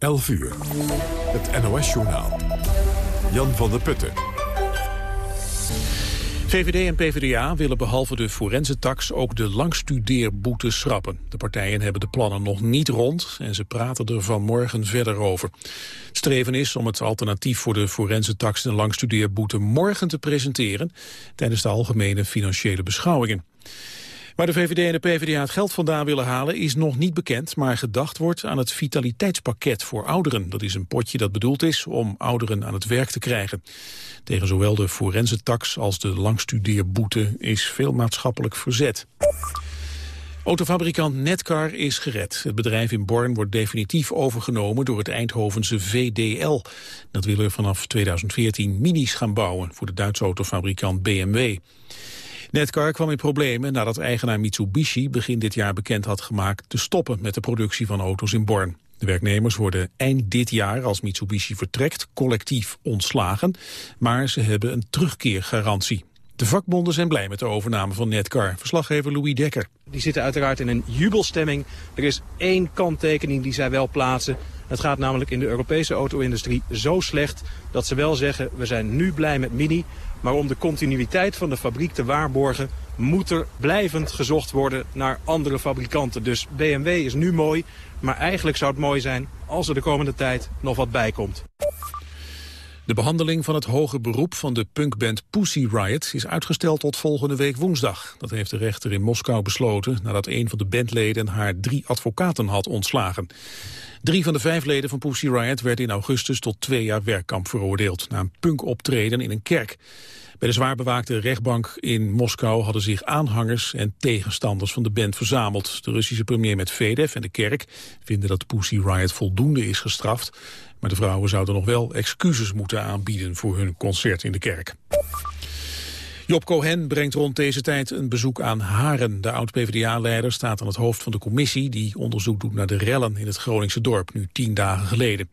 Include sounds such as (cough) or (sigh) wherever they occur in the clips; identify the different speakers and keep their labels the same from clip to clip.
Speaker 1: 11 uur. Het NOS-journaal. Jan van der Putten.
Speaker 2: VVD en PvdA willen behalve de forensentax ook de langstudeerboete schrappen. De partijen hebben de plannen nog niet rond en ze praten er vanmorgen verder over. Het streven is om het alternatief voor de forensentax en langstudeerboete morgen te presenteren tijdens de algemene financiële beschouwingen. Waar de VVD en de PvdA het geld vandaan willen halen is nog niet bekend, maar gedacht wordt aan het vitaliteitspakket voor ouderen. Dat is een potje dat bedoeld is om ouderen aan het werk te krijgen. Tegen zowel de forensentax als de langstudeerboete is veel maatschappelijk verzet. Autofabrikant Netcar is gered. Het bedrijf in Born wordt definitief overgenomen door het Eindhovense VDL. Dat wil er vanaf 2014 minis gaan bouwen voor de Duitse autofabrikant BMW. Netcar kwam in problemen nadat eigenaar Mitsubishi begin dit jaar bekend had gemaakt te stoppen met de productie van auto's in Born. De werknemers worden eind dit jaar, als Mitsubishi vertrekt, collectief ontslagen, maar ze hebben een terugkeergarantie. De vakbonden zijn blij met de overname van Netcar. Verslaggever Louis Dekker.
Speaker 3: Die zitten uiteraard in een jubelstemming. Er is één kanttekening die zij wel plaatsen. Het gaat namelijk in de Europese auto-industrie zo slecht dat ze wel zeggen... we zijn nu blij met Mini, maar om de continuïteit van de fabriek te waarborgen... moet er blijvend gezocht worden naar andere fabrikanten. Dus BMW is nu mooi, maar eigenlijk zou het mooi zijn... als er de komende tijd nog wat bij komt.
Speaker 2: De behandeling van het hoge beroep van de punkband Pussy Riot is uitgesteld tot volgende week woensdag. Dat heeft de rechter in Moskou besloten nadat een van de bandleden haar drie advocaten had ontslagen. Drie van de vijf leden van Pussy Riot werden in augustus tot twee jaar werkkamp veroordeeld na een punkoptreden in een kerk. Bij de zwaar bewaakte rechtbank in Moskou hadden zich aanhangers en tegenstanders van de band verzameld. De Russische premier Medvedev en de kerk vinden dat Pussy Riot voldoende is gestraft. Maar de vrouwen zouden nog wel excuses moeten aanbieden voor hun concert in de kerk. Job Cohen brengt rond deze tijd een bezoek aan Haren. De oud-PVDA-leider staat aan het hoofd van de commissie... die onderzoek doet naar de rellen in het Groningse dorp, nu tien dagen geleden.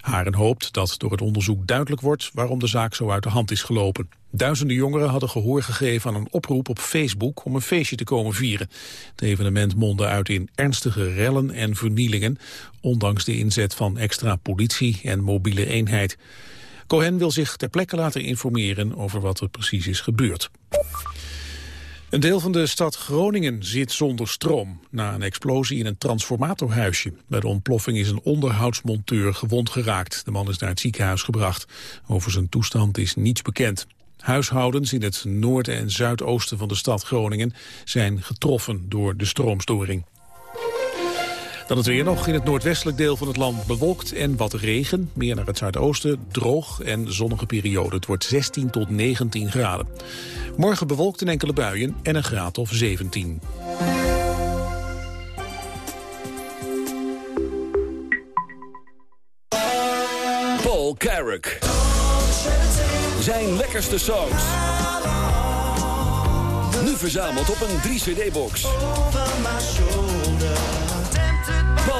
Speaker 2: Haren hoopt dat door het onderzoek duidelijk wordt... waarom de zaak zo uit de hand is gelopen. Duizenden jongeren hadden gehoor gegeven aan een oproep op Facebook... om een feestje te komen vieren. Het evenement mondde uit in ernstige rellen en vernielingen... ondanks de inzet van extra politie en mobiele eenheid. Cohen wil zich ter plekke laten informeren over wat er precies is gebeurd. Een deel van de stad Groningen zit zonder stroom... na een explosie in een transformatorhuisje. Bij de ontploffing is een onderhoudsmonteur gewond geraakt. De man is naar het ziekenhuis gebracht. Over zijn toestand is niets bekend. Huishoudens in het noorden en zuidoosten van de stad Groningen... zijn getroffen door de stroomstoring. Dan het weer nog in het noordwestelijk deel van het land bewolkt en wat regen. Meer naar het zuidoosten, droog en zonnige periode. Het wordt 16 tot 19 graden. Morgen bewolkt in enkele buien en een graad of 17.
Speaker 4: Paul Carrick. Zijn lekkerste songs. Nu verzameld op een 3-cd-box.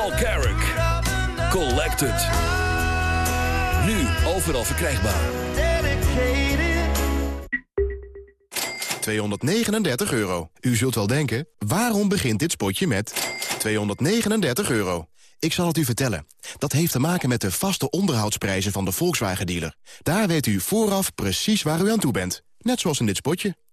Speaker 4: Paul Carrick. Collected. Nu overal verkrijgbaar.
Speaker 5: 239 euro. U zult wel denken, waarom begint dit spotje met 239 euro? Ik zal het u vertellen. Dat heeft te maken met de vaste onderhoudsprijzen van de Volkswagen-dealer. Daar weet u vooraf precies waar u aan toe bent. Net zoals in dit spotje.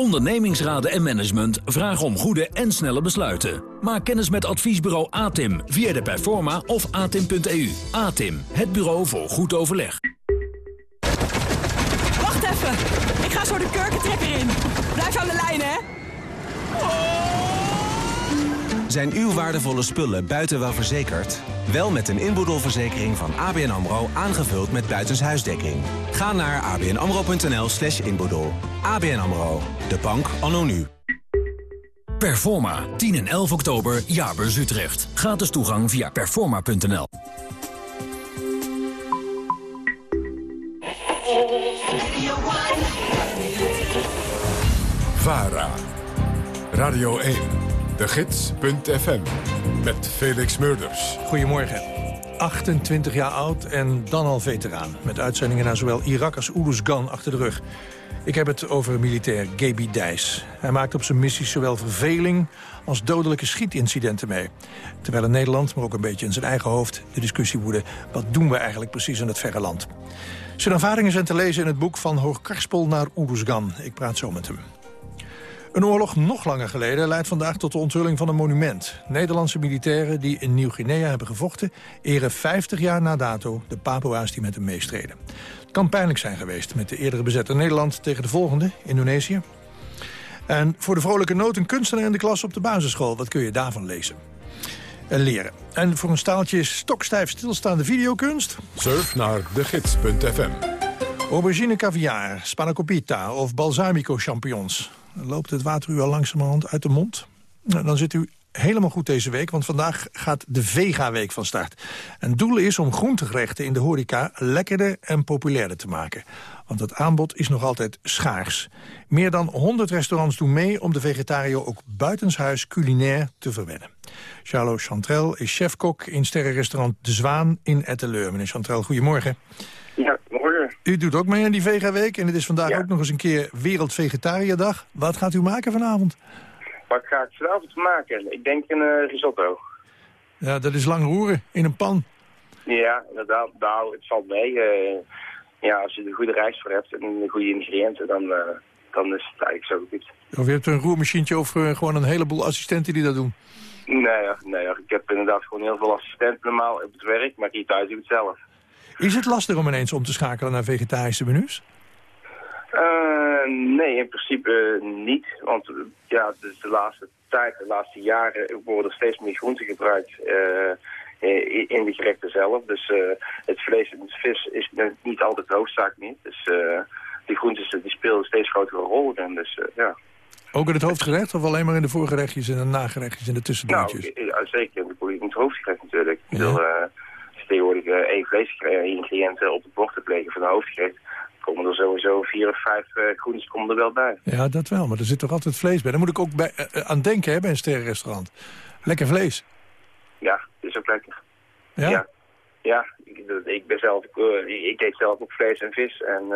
Speaker 4: Ondernemingsraden en management vragen om goede en snelle besluiten. Maak kennis met adviesbureau ATIM via de Performa of atim.eu. ATIM, het bureau voor goed overleg.
Speaker 6: Wacht even, ik ga zo de kurkentrekker in. Blijf aan de lijn, hè.
Speaker 7: Zijn uw waardevolle spullen buiten wel verzekerd? Wel met een inboedelverzekering van ABN AMRO aangevuld met buitenshuisdekking. Ga naar abnamro.nl slash inboedel. ABN AMRO, de bank anno nu.
Speaker 4: Performa, 10 en 11 oktober, Jaarbeurs Utrecht. Gratis toegang via performa.nl.
Speaker 1: VARA Radio 1, de gids.fm, met Felix Murders.
Speaker 8: Goedemorgen. 28 jaar oud en dan al veteraan. Met uitzendingen naar zowel Irak als Oeruzgan achter de rug. Ik heb het over militair Gaby Dijs. Hij maakt op zijn missies zowel verveling als dodelijke schietincidenten mee. Terwijl in Nederland, maar ook een beetje in zijn eigen hoofd... de discussie woedde, wat doen we eigenlijk precies in het verre land? Zijn ervaringen zijn te lezen in het boek Van Hoogkarspel naar Oeruzgan. Ik praat zo met hem. Een oorlog nog langer geleden leidt vandaag tot de onthulling van een monument. Nederlandse militairen die in Nieuw-Guinea hebben gevochten... eren 50 jaar na dato de Papua's die met hem meestreden. Het kan pijnlijk zijn geweest met de eerdere bezette Nederland... tegen de volgende, Indonesië. En voor de vrolijke noot een kunstenaar in de klas op de basisschool. Wat kun je daarvan lezen? En leren. En voor een staaltje stokstijf stilstaande videokunst...
Speaker 1: Surf naar degids.fm.
Speaker 8: Aubergine caviar, spanakopita of balsamico champignons. Loopt het water u al langzamerhand uit de mond? Nou, dan zit u helemaal goed deze week, want vandaag gaat de Vega-week van start. En doel is om groentegerechten in de horeca lekkerder en populairder te maken. Want het aanbod is nog altijd schaars. Meer dan 100 restaurants doen mee om de vegetariër ook buitenshuis culinair te verwennen. Charles Chantrel is chefkok in sterrenrestaurant De Zwaan in Etteleur. Meneer Chantrel, goedemorgen. U doet ook mee aan die Vega-week en het is vandaag ook nog eens een keer Wereld Vegetariërdag. Wat gaat u maken vanavond?
Speaker 9: Wat ga ik vanavond maken? Ik denk een uh, risotto.
Speaker 8: Ja, dat is lang roeren in een pan.
Speaker 9: Ja, inderdaad. Nou, het valt mee. Uh, ja, als je de goede rijst voor hebt en de goede ingrediënten, dan, uh, dan is het eigenlijk zo goed.
Speaker 8: Of je hebt een roermachientje of gewoon een heleboel assistenten die dat doen?
Speaker 9: Nee, nee, ik heb inderdaad gewoon heel veel assistenten normaal op het werk, maar hier thuis doe ik het zelf.
Speaker 8: Is het lastig om ineens om te schakelen naar vegetarische menus?
Speaker 9: Uh, nee, in principe niet. Want ja, dus de laatste tijd, de laatste jaren worden steeds meer groenten gebruikt uh, in de gerechten zelf. Dus uh, het vlees en het vis is niet altijd de hoofdzaak niet. Dus die groenten die spelen een steeds grotere rol in. Dus ja.
Speaker 8: Ook in het hoofdgerecht of alleen maar in de voorgerechtjes en de nagerechtjes en de tussendoortjes?
Speaker 9: Nou, zeker. In het hoofdgerecht natuurlijk. Ja. Uh, één vleesingrediënten op het bord te plegen van de hoofdgerecht, komen er sowieso vier of vijf uh, komen er wel bij.
Speaker 8: Ja, dat wel, maar er zit toch altijd vlees bij. Daar moet ik ook bij, uh, aan denken hè, bij een sterrenrestaurant. Lekker vlees.
Speaker 9: Ja, is ook lekker.
Speaker 8: Ja?
Speaker 9: Ja, ja ik, ik, ben zelf, ik eet zelf ook vlees en vis. En,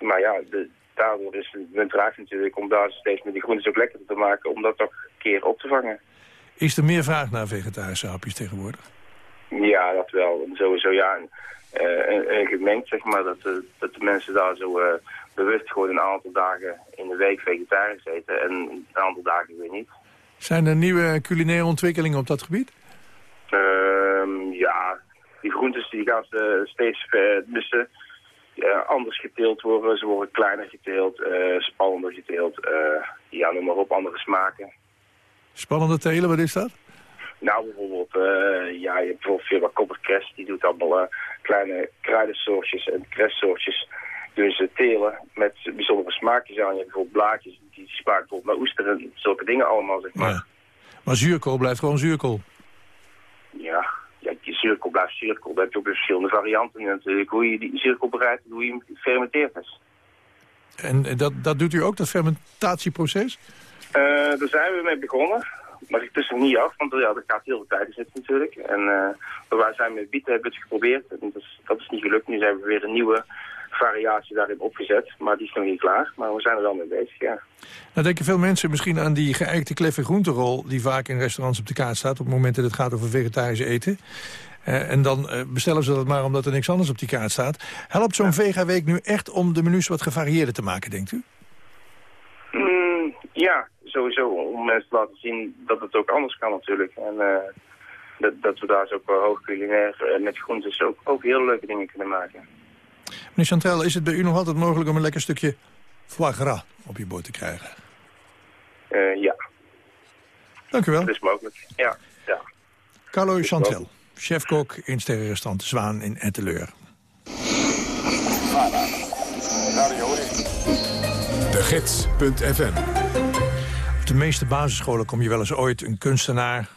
Speaker 9: maar ja, de, daardoor is het draag natuurlijk om daar steeds met die groentes ook lekker te maken, om dat toch een keer op te vangen.
Speaker 8: Is er meer vraag naar vegetarische hapjes tegenwoordig?
Speaker 9: Ja, dat wel. Sowieso ja. Uh, gemengd, zeg maar, dat, uh, dat de mensen daar zo uh, bewust gewoon een aantal dagen in de week vegetarisch eten en een aantal dagen weer niet.
Speaker 8: Zijn er nieuwe culinaire ontwikkelingen op dat gebied?
Speaker 9: Ehm, ja, die groentes die gaan steeds dus, anders geteeld worden. Ze worden kleiner geteeld, spannender geteeld, ja, noem maar op, andere smaken.
Speaker 8: Spannende telen, wat is dat?
Speaker 9: Nou, bijvoorbeeld, uh, ja, je hebt bijvoorbeeld Firma Kopperkrest, die doet allemaal uh, kleine kruidensoortjes en krestsoortjes. Dus ze telen met bijzondere smaakjes aan. Je hebt bijvoorbeeld blaadjes, die smaken bijvoorbeeld naar oester en zulke dingen allemaal, zeg maar.
Speaker 8: Ja. Maar zuurkool blijft gewoon zuurkool?
Speaker 9: Ja, ja je zuurkool blijft zuurkool. Daar heb je ook verschillende varianten natuurlijk. Hoe je die zuurkool bereidt en hoe je hem fermenteert is.
Speaker 8: En dat, dat doet u ook, dat fermentatieproces?
Speaker 9: Uh, daar zijn we mee begonnen. Maar ik tussen niet af, want ja, dat gaat heel veel tijd in zitten natuurlijk. En uh, wij zijn met bieten hebben het geprobeerd. En dat is, dat is niet gelukt. Nu zijn we weer een nieuwe variatie daarin opgezet. Maar die is nog niet klaar. Maar we zijn er wel mee bezig, ja.
Speaker 8: Nou denken veel mensen misschien aan die geëikte kleffe groenterol... die vaak in restaurants op de kaart staat... op het moment dat het gaat over vegetarisch eten. Uh, en dan uh, bestellen ze dat maar omdat er niks anders op die kaart staat. Helpt zo'n ja. Vega-week nu echt om de menus wat gevarieerder te maken, denkt u?
Speaker 9: Mm, ja, sowieso om mensen te laten zien dat het ook anders kan natuurlijk. En uh, dat, dat we daar zo ook hoog culinair uh, met groentes ook, ook heel leuke dingen kunnen maken.
Speaker 8: Meneer Chantel, is het bij u nog altijd mogelijk om een lekker stukje foie gras op je bord te krijgen?
Speaker 9: Uh, ja.
Speaker 8: Dank u wel.
Speaker 9: Dat is mogelijk, ja. ja.
Speaker 8: Carlo Chantel, chefkok in sterrenrestaurant Zwaan in Etteleur.
Speaker 1: De Gids.fm
Speaker 8: de meeste basisscholen kom je wel eens ooit een kunstenaar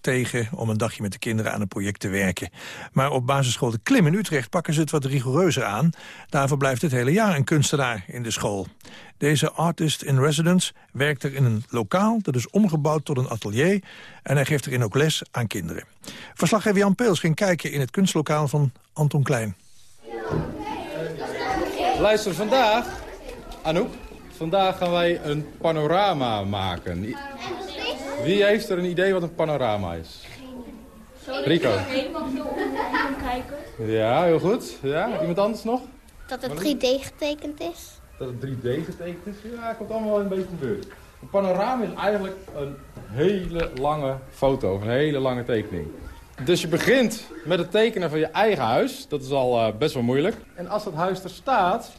Speaker 8: tegen om een dagje met de kinderen aan een project te werken. Maar op basisschool De Klim in Utrecht pakken ze het wat rigoureuzer aan. Daarvoor blijft het hele jaar een kunstenaar in de school. Deze artist in residence werkt er in een lokaal dat is omgebouwd tot een atelier en hij geeft erin ook les aan kinderen. Verslaggever Jan Peels ging kijken in het kunstlokaal van Anton Klein.
Speaker 10: Luister, vandaag, Anouk, vandaag gaan wij een panorama maken. Wie heeft er een idee wat een panorama is? Rico. Ja, heel goed. Ja, iemand anders nog?
Speaker 11: Dat het 3D getekend is.
Speaker 10: Dat het 3D getekend is? Ja, komt allemaal wel een beetje buurt. Een panorama is eigenlijk een hele lange foto, of een hele lange tekening. Dus je begint met het tekenen van je eigen huis. Dat is al uh, best wel moeilijk. En als dat huis er staat,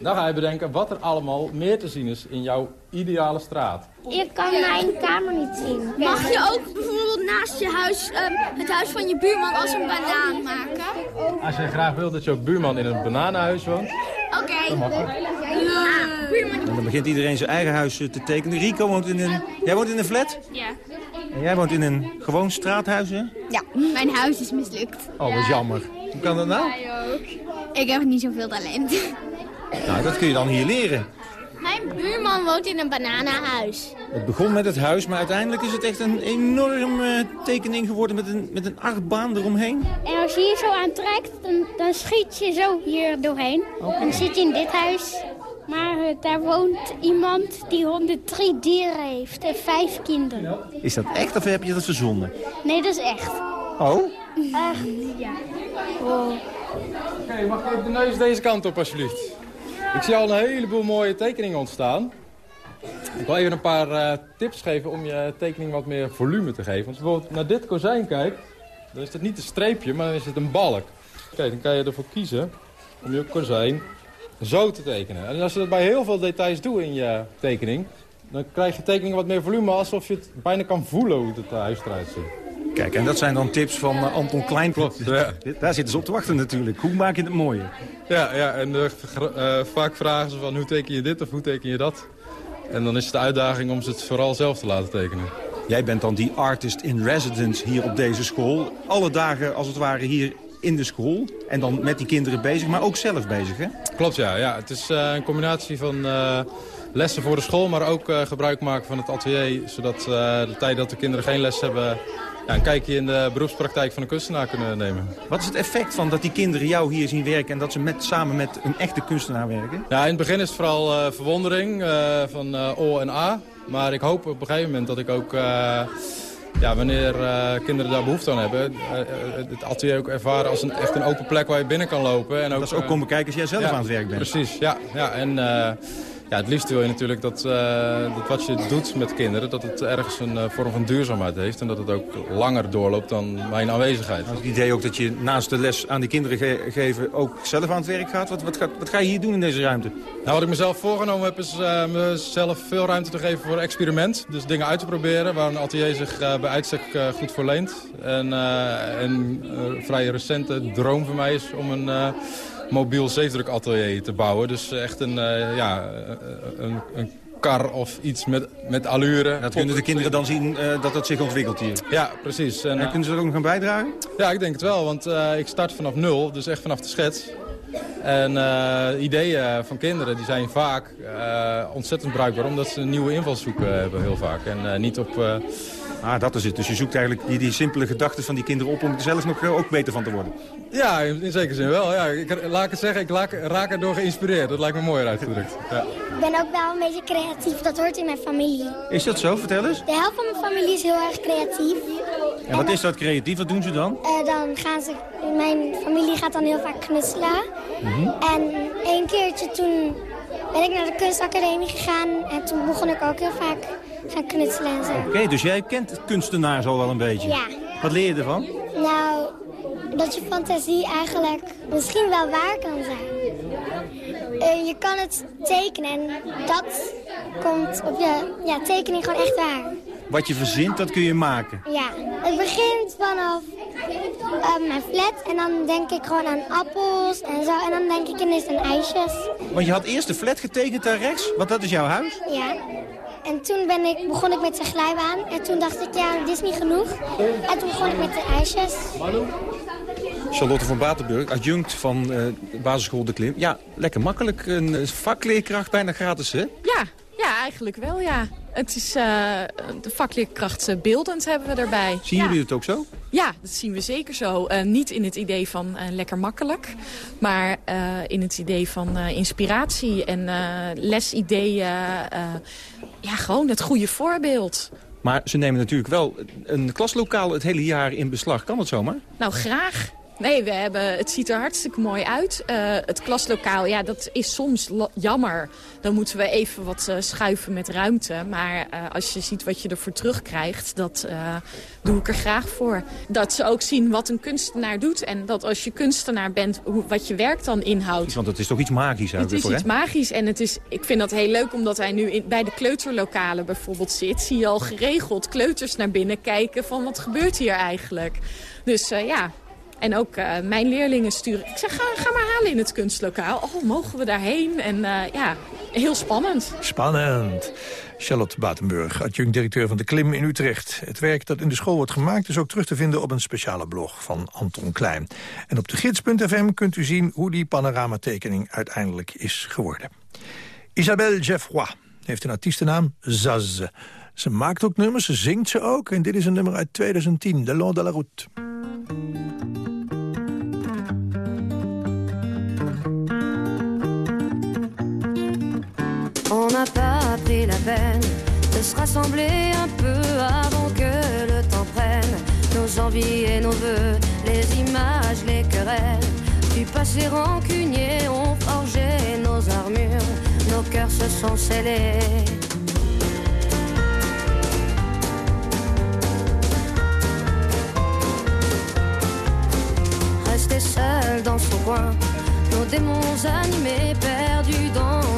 Speaker 10: dan ga je bedenken wat er allemaal meer te zien is in jouw ideale straat.
Speaker 11: Je kan mijn kamer niet zien.
Speaker 12: Mag je ook bijvoorbeeld naast je huis um, het huis van je buurman als een banaan maken?
Speaker 10: Als je graag wilt dat jouw buurman in een bananenhuis woont.
Speaker 12: Oké. Okay.
Speaker 10: Dat mag ook.
Speaker 13: En dan begint iedereen zijn eigen huis eh, te tekenen. Rico woont in een... Jij woont in een flat?
Speaker 12: Ja.
Speaker 13: En jij woont in een gewoon straathuis, hè?
Speaker 12: Ja, mijn huis is mislukt.
Speaker 13: Oh, wat jammer. Hoe kan dat nou?
Speaker 12: Ook. Ik heb niet zoveel talent.
Speaker 13: Nou, dat kun je dan hier leren.
Speaker 11: Mijn buurman woont in een bananenhuis.
Speaker 13: Het begon met het huis, maar uiteindelijk is het echt een enorme tekening geworden met een, met een achtbaan eromheen.
Speaker 11: En als je hier zo aan trekt, dan, dan schiet je zo hier doorheen. Okay. Dan zit je in dit huis. Maar uh, daar woont iemand die 103 dieren heeft en vijf kinderen.
Speaker 13: Is dat echt of heb je dat verzonnen?
Speaker 11: Nee, dat is echt.
Speaker 13: Oh?
Speaker 11: Echt, ja. Oh.
Speaker 10: Oké, okay, mag ik de neus deze kant op alsjeblieft? Ik zie al een heleboel mooie tekeningen ontstaan. Ik wil even een paar uh, tips geven om je tekening wat meer volume te geven. Als je bijvoorbeeld naar dit kozijn kijkt, dan is het niet een streepje, maar dan is het een balk. Kijk, dan kan je ervoor kiezen om je kozijn zo te tekenen. En als je dat bij heel veel details doet in je tekening... dan krijg je tekening wat meer volume... alsof je het bijna kan voelen hoe het huis eruit ziet.
Speaker 13: Kijk, en dat zijn dan tips van uh, Anton Klein. (laughs)
Speaker 10: Ja.
Speaker 13: Daar zitten ze op te wachten natuurlijk. Hoe maak je het mooier?
Speaker 10: Ja, ja en uh, uh, vaak vragen ze van hoe teken je dit of hoe teken je dat. En dan is het de uitdaging om ze het vooral zelf te laten tekenen.
Speaker 13: Jij bent dan die artist in residence hier op deze school. Alle dagen als het ware hier in de school. En dan met die kinderen bezig, maar ook zelf bezig, hè?
Speaker 10: Klopt, ja. ja. Het is uh, een combinatie van uh, lessen voor de school... maar ook uh, gebruik maken van het atelier... zodat de tijd dat de kinderen geen les hebben... Ja, een kijkje in de beroepspraktijk van een kunstenaar kunnen nemen.
Speaker 13: Wat is het effect van dat die kinderen jou hier zien werken... en dat ze met, samen met een echte kunstenaar werken?
Speaker 10: Ja, in het begin is het vooral verwondering van O en A. Maar ik hoop op een gegeven moment dat ik ook ja, wanneer kinderen daar behoefte aan hebben, het atelier ook ervaren als een, echt een open plek waar je binnen kan lopen. En
Speaker 13: ook, dat is ook komen kijken als jij zelf
Speaker 10: ja,
Speaker 13: aan het werk bent.
Speaker 10: Precies, ja. ja en ja, het liefst wil je natuurlijk dat, dat wat je doet met kinderen, dat het ergens een vorm van duurzaamheid heeft. En dat het ook langer doorloopt dan mijn aanwezigheid.
Speaker 13: Het idee ook dat je naast de les aan die kinderen ge geven ook zelf aan het werk gaat. Wat, wat, gaat, wat ga je hier doen in deze ruimte?
Speaker 10: Nou, wat ik mezelf voorgenomen heb is uh, mezelf veel ruimte te geven voor experiment. Dus dingen uit te proberen waar een atelier zich bij uitstek goed voor leent. En een vrij recente droom van mij is om een mobiel zeefdrukatelier te bouwen. Dus echt een, ja, een, een kar of iets met, met allure.
Speaker 13: Dat kunnen de kinderen dan zien uh, dat het zich ontwikkelt hier?
Speaker 10: Ja, precies.
Speaker 13: En, en kunnen ze er ook nog aan bijdragen?
Speaker 10: Ja, ik denk het wel, want uh, ik start vanaf nul, dus echt vanaf de schets. En uh, ideeën van kinderen die zijn vaak ontzettend bruikbaar, omdat ze een nieuwe invalshoek hebben heel vaak. En niet op...
Speaker 13: Ah, dat is het. Dus je zoekt eigenlijk die, die simpele gedachten van die kinderen op om er zelf nog ook beter van te worden.
Speaker 10: Ja, in, in zekere zin wel. Ja, ik, laat ik het zeggen, ik raak, raak erdoor geïnspireerd. Dat lijkt me mooier uitgedrukt. Ja.
Speaker 11: Ik ben ook wel een beetje creatief. Dat hoort in mijn familie.
Speaker 13: Is dat zo? Vertel eens.
Speaker 11: De helft van mijn familie is heel erg creatief.
Speaker 13: En wat is dat creatief? Wat doen ze dan?
Speaker 11: Uh, dan gaan ze... Mijn familie gaat dan heel vaak knutselen. Mm -hmm. En een keertje toen ben ik naar de kunstacademie gegaan. En toen begon ik ook heel vaak gaan knutselen en zo.
Speaker 13: Oké, okay, dus jij kent het kunstenaar zo wel een beetje?
Speaker 11: Ja.
Speaker 13: Wat leer je ervan?
Speaker 11: Nou, dat je fantasie eigenlijk misschien wel waar kan zijn. Uh, je kan het tekenen en dat komt op je ja, tekening gewoon echt waar.
Speaker 13: Wat je verzint, dat kun je maken?
Speaker 11: Ja, het begint vanaf eh, mijn flat. En dan denk ik gewoon aan appels en zo. En dan denk ik ineens aan ijsjes.
Speaker 13: Want je had eerst de flat getekend daar rechts, want dat is jouw huis.
Speaker 11: Ja. En toen ben ik, begon ik met de glijbaan. En toen dacht ik, ja, dit is niet genoeg. En toen begon ik met de ijsjes.
Speaker 13: Charlotte van Batenburg, adjunct van eh, basisschool De Klim. Ja, lekker makkelijk. Een eh, vakleerkracht bijna gratis, hè?
Speaker 14: Ja, ja, eigenlijk wel, ja. Het is uh, de vakleerkracht beeldend hebben we erbij.
Speaker 13: Zien
Speaker 14: ja.
Speaker 13: jullie het ook zo?
Speaker 14: Ja, dat zien we zeker zo. Uh, niet in het idee van uh, lekker makkelijk, maar in het idee van inspiratie en lesideeën. ja, gewoon het goede voorbeeld.
Speaker 13: Maar ze nemen natuurlijk wel een klaslokaal het hele jaar in beslag. Kan het zomaar?
Speaker 14: Nou, graag. Nee, we hebben, het ziet er hartstikke mooi uit. Uh, het klaslokaal, ja, dat is soms jammer. Dan moeten we even wat uh, schuiven met ruimte. Maar uh, als je ziet wat je ervoor terugkrijgt, dat doe ik er graag voor. Dat ze ook zien wat een kunstenaar doet. En dat als je kunstenaar bent, hoe, wat je werk dan inhoudt.
Speaker 13: Want het is toch iets magisch?
Speaker 14: Het is
Speaker 13: voor,
Speaker 14: iets
Speaker 13: hè?
Speaker 14: magisch. En het is, ik vind dat heel leuk, omdat hij nu in, bij de kleuterlokalen bijvoorbeeld zit. Zie je al geregeld kleuters naar binnen kijken van wat gebeurt hier eigenlijk. Dus ja, en ook uh, mijn leerlingen sturen. Ik zeg, ga, maar halen in het kunstlokaal. Oh, mogen we daarheen? En uh, ja, heel spannend.
Speaker 8: Spannend. Charlotte Batenburg, adjunct-directeur van de Klim in Utrecht. Het werk dat in de school wordt gemaakt is ook terug te vinden op een speciale blog van Anton Klein. En op de gids.fm kunt u zien hoe die panoramatekening uiteindelijk is geworden. Isabelle Geoffroy heeft een artiestennaam Zaz. Ze maakt ook nummers, ze zingt ze ook. En dit is een nummer uit 2010, De Long de la Route.
Speaker 15: On n'a pas pris la peine de se rassembler un peu avant que le temps prenne nos envies et nos voeux, les images, les querelles. Du passé rancunier ont forgé nos armures, nos cœurs se sont scellés. Rester seul dans son coin, nos démons animés, perdus dans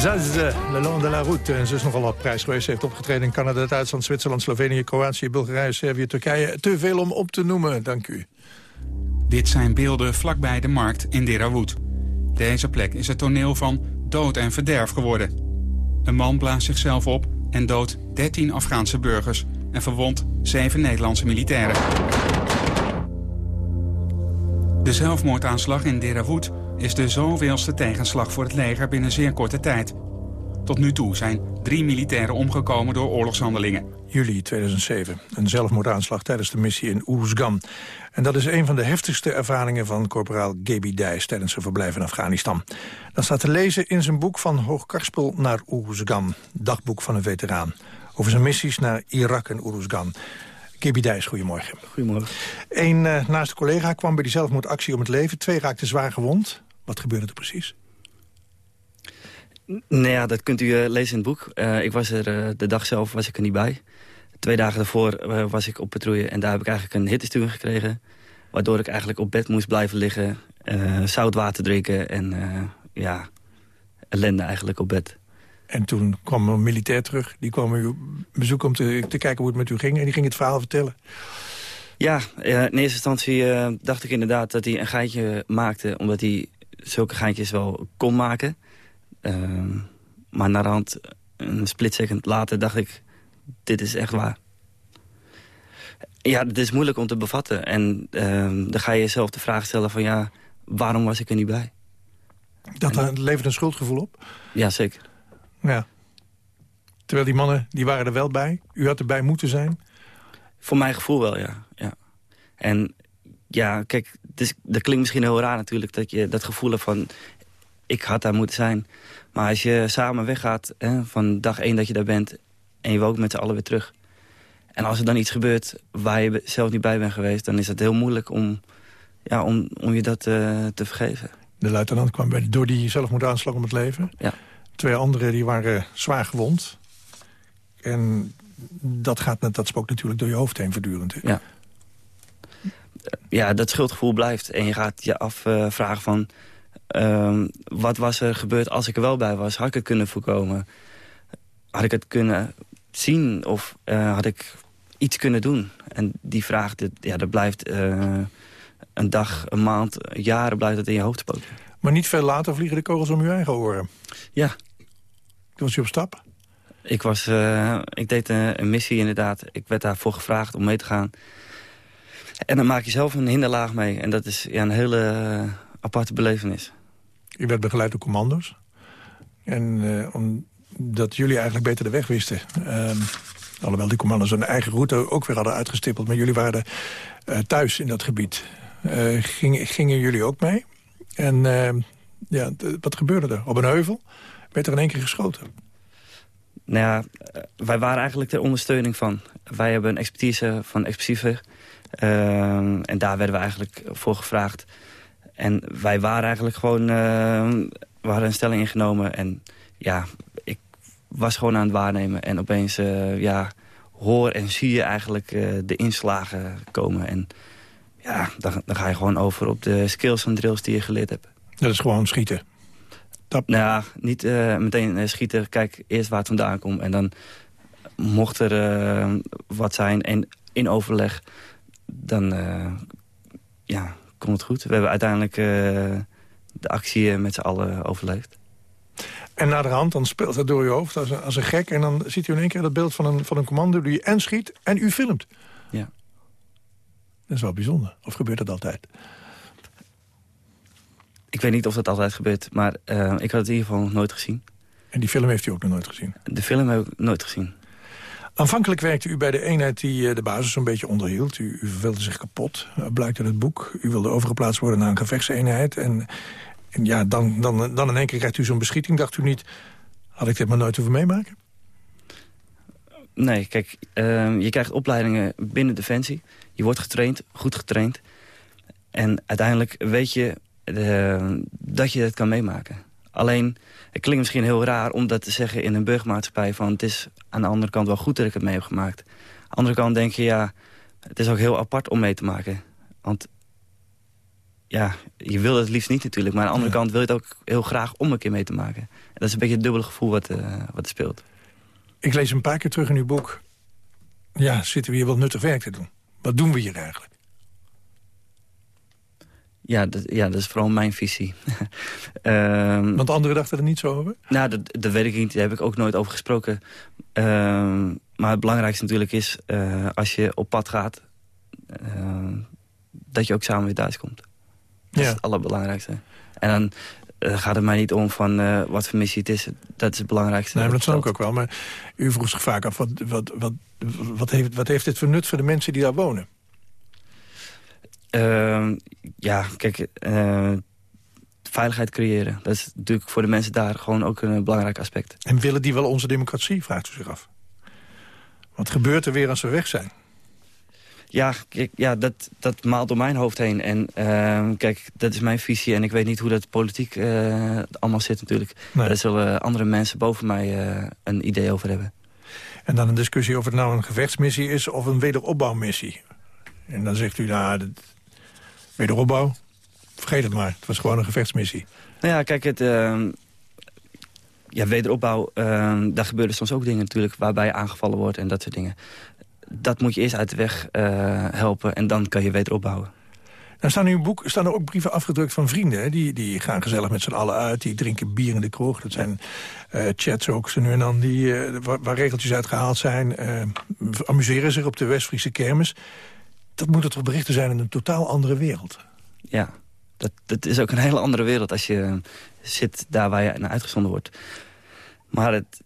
Speaker 8: Zaz, Le Long de la Route. En ze is nogal op prijs geweest. Ze heeft opgetreden in Canada, Duitsland, Zwitserland, Slovenië, Kroatië, Bulgarije, Servië, Turkije. Te veel om op te noemen, dank u.
Speaker 16: Dit zijn beelden vlakbij de markt in Derawood. Deze plek is het toneel van dood en verderf geworden. Een man blaast zichzelf op en doodt 13 Afghaanse burgers... en verwondt 7 Nederlandse militairen. De zelfmoordaanslag in Derawood is de zoveelste tegenslag voor het leger binnen zeer korte tijd. Tot nu toe zijn drie militairen omgekomen door oorlogshandelingen.
Speaker 8: Juli 2007, een zelfmoordaanslag tijdens de missie in Oeruzgan. En dat is een van de heftigste ervaringen van corporaal Gaby Dijs... tijdens zijn verblijf in Afghanistan. Dat staat te lezen in zijn boek Van Hoogkarspel naar Oeruzgan. Dagboek van een veteraan. Over zijn missies naar Irak en Oeruzgan. Gaby Dijs, goedemorgen.
Speaker 17: Goedemorgen.
Speaker 8: Een uh, naaste collega kwam bij die zelfmoordactie om het leven. Twee raakten zwaar gewond. Wat gebeurde er precies?
Speaker 17: Nou ja, dat kunt u uh, lezen in het boek. Uh, ik was er uh, de dag zelf was ik er niet bij. Twee dagen daarvoor was ik op patrouille en daar heb ik eigenlijk een hittestuur gekregen. Waardoor ik eigenlijk op bed moest blijven liggen, zout water drinken en ja, ellende eigenlijk op bed.
Speaker 8: En toen kwam een militair terug. Die kwam u bezoeken om te, te kijken hoe het met u ging. En die ging het verhaal vertellen.
Speaker 17: Ja, in eerste instantie dacht ik inderdaad dat hij een geitje maakte... omdat hij zulke geintjes wel kon maken. Uh, maar naar de hand, een split second later, dacht ik... dit is echt waar. Ja, het is moeilijk om te bevatten. En uh, dan ga je jezelf de vraag stellen van... ja, waarom was ik er niet bij?
Speaker 8: Dat en, levert een schuldgevoel op?
Speaker 17: Ja, zeker.
Speaker 8: Ja. Terwijl die mannen, die waren er wel bij. U had erbij moeten zijn?
Speaker 17: Voor mijn gevoel wel, ja. ja. En ja, kijk, dus, dat klinkt misschien heel raar natuurlijk... dat je dat gevoel hebt van, ik had daar moeten zijn. Maar als je samen weggaat, hè, van dag één dat je daar bent... en je woont met z'n allen weer terug... en als er dan iets gebeurt waar je zelf niet bij bent geweest... dan is het heel moeilijk om, ja, om, om je dat uh, te vergeven.
Speaker 8: De luitenant kwam bij, door die zelfmoordaanslag om het leven.
Speaker 17: Ja.
Speaker 8: Twee anderen die waren zwaar gewond. En dat, gaat, dat spookt natuurlijk door je hoofd heen voortdurend. Hè?
Speaker 17: Ja ja, dat schuldgevoel blijft. En je gaat je afvragen van... Uh, wat was er gebeurd als ik er wel bij was? Had ik het kunnen voorkomen? Had ik het kunnen zien? Of uh, had ik iets kunnen doen? En die vraag, dit, ja, dat blijft uh, een dag, een maand, jaren blijft het in je hoofd spoken.
Speaker 8: Maar niet veel later vliegen de kogels om uw eigen oren?
Speaker 17: Ja.
Speaker 8: Toen was u op stap?
Speaker 17: Ik, was, ik deed een, een missie inderdaad. Ik werd daarvoor gevraagd om mee te gaan... En dan maak je zelf een hinderlaag mee. En dat is ja, een hele uh, aparte belevenis.
Speaker 8: Je werd begeleid door commando's. En uh, omdat jullie eigenlijk beter de weg wisten... Um, alhoewel die commando's hun eigen route ook weer hadden uitgestippeld... maar jullie waren uh, thuis in dat gebied. Gingen, gingen jullie ook mee? En ehm, ja, wat gebeurde er? Op een heuvel werd er in één keer geschoten.
Speaker 17: Nou ja, wij waren eigenlijk de ondersteuning van. Wij hebben een expertise van explosieven en daar werden we eigenlijk voor gevraagd. En wij waren eigenlijk gewoon... Uh, we hadden een stelling ingenomen. En ja, ik was gewoon aan het waarnemen. En opeens uh, ja, hoor en zie je eigenlijk uh, de inslagen komen. En ja, dan, dan ga je gewoon over op de skills en drills die je geleerd hebt.
Speaker 8: Dat is gewoon schieten?
Speaker 17: Dat... Nou ja, niet meteen schieten. Kijk eerst waar het vandaan komt. En dan mocht er wat zijn. En in overleg dan uh, ja, komt het goed. We hebben uiteindelijk uh, de actie met z'n allen overleefd.
Speaker 8: En na de hand, dan speelt dat door je hoofd als een, als een gek... en dan ziet u in één keer dat beeld van een, van een commando die en schiet en u filmt.
Speaker 17: Ja.
Speaker 8: Dat is wel bijzonder. Of gebeurt dat altijd?
Speaker 17: Ik weet niet of dat altijd gebeurt, maar uh, ik had het in ieder geval nog nooit gezien.
Speaker 8: En die film heeft u ook nog nooit gezien?
Speaker 17: De film heb ik nooit gezien.
Speaker 8: Aanvankelijk werkte u bij de eenheid die eh, de basis een beetje onderhield. U, u verveelde zich kapot, uh, blijkt uit het boek. U wilde overgeplaatst worden naar een gevechtseenheid. En, en ja, dan, dan, dan in één keer krijgt u zo'n beschieting. Dacht u niet, had ik dit maar nooit hoeven meemaken?
Speaker 17: Nee, kijk, uh, je krijgt opleidingen binnen Defensie. Je wordt getraind, goed getraind. En uiteindelijk weet je uh, dat je het kan meemaken. Alleen, het klinkt misschien heel raar om dat te zeggen in een burgermaatschappij... van het is aan de andere kant wel goed dat ik het mee heb gemaakt. Aan de andere kant denk je, ja, het is ook heel apart om mee te maken. Want ja, je wil het liefst niet natuurlijk. Maar aan de andere kant wil je het ook heel graag om een keer mee te maken. dat is een beetje het dubbele gevoel wat, uh, wat speelt.
Speaker 8: Ik lees een paar keer terug in uw boek... ja, zitten we hier wel nuttig werk te doen? Wat doen we hier eigenlijk?
Speaker 17: Ja, dat, ja, dat is vooral mijn visie. um, (laughs)
Speaker 8: Want anderen dachten er niet zo over?
Speaker 17: Nou, dat, dat weet ik niet. Daar heb ik ook nooit over gesproken. Um, maar het belangrijkste natuurlijk is, uh, als je op pad gaat... Uh, dat je ook samen weer thuis komt. Dat ja. is het allerbelangrijkste. En dan uh, gaat het mij niet om van uh, wat voor missie het is. Dat is het belangrijkste.
Speaker 8: Nee, maar dat snap ik ook wel. Maar u vroeg zich vaak af, wat, wat, wat, wat, heeft, wat heeft dit voor nut voor de mensen die daar wonen?
Speaker 17: Uh, ja, kijk, uh, veiligheid creëren. Dat is natuurlijk voor de mensen daar gewoon ook een belangrijk aspect.
Speaker 8: En willen die wel onze democratie, vraagt u zich af? Wat gebeurt er weer als we weg zijn?
Speaker 17: Ja, kijk, ja dat, dat maalt door mijn hoofd heen. En uh, kijk, dat is mijn visie. En ik weet niet hoe dat politiek uh, allemaal zit natuurlijk. Nee. Daar zullen andere mensen boven mij uh, een idee over hebben.
Speaker 8: En dan een discussie of het nou een gevechtsmissie is of een wederopbouwmissie. En dan zegt u, nou, de wederopbouw, vergeet het maar. Het was gewoon een gevechtsmissie.
Speaker 17: Nou ja, kijk, het... Uh, ja, wederopbouw, uh, daar gebeuren soms ook dingen natuurlijk... waarbij je aangevallen wordt en dat soort dingen dat moet je eerst uit de weg uh, helpen en dan kan je weder opbouwen.
Speaker 8: Nou staan in uw boek staan er ook brieven afgedrukt van vrienden. Hè? Die, die gaan gezellig met z'n allen uit. Die drinken bier in de kroeg. Dat zijn uh, chats ook zo nu en dan die, uh, waar, waar, regeltjes uitgehaald zijn. amuseren zich op de West-Friese kermis. Dat moeten toch berichten zijn in een totaal andere wereld?
Speaker 17: Ja, dat, dat is ook een hele andere wereld als je zit daar waar je naar uitgezonden wordt. Maar het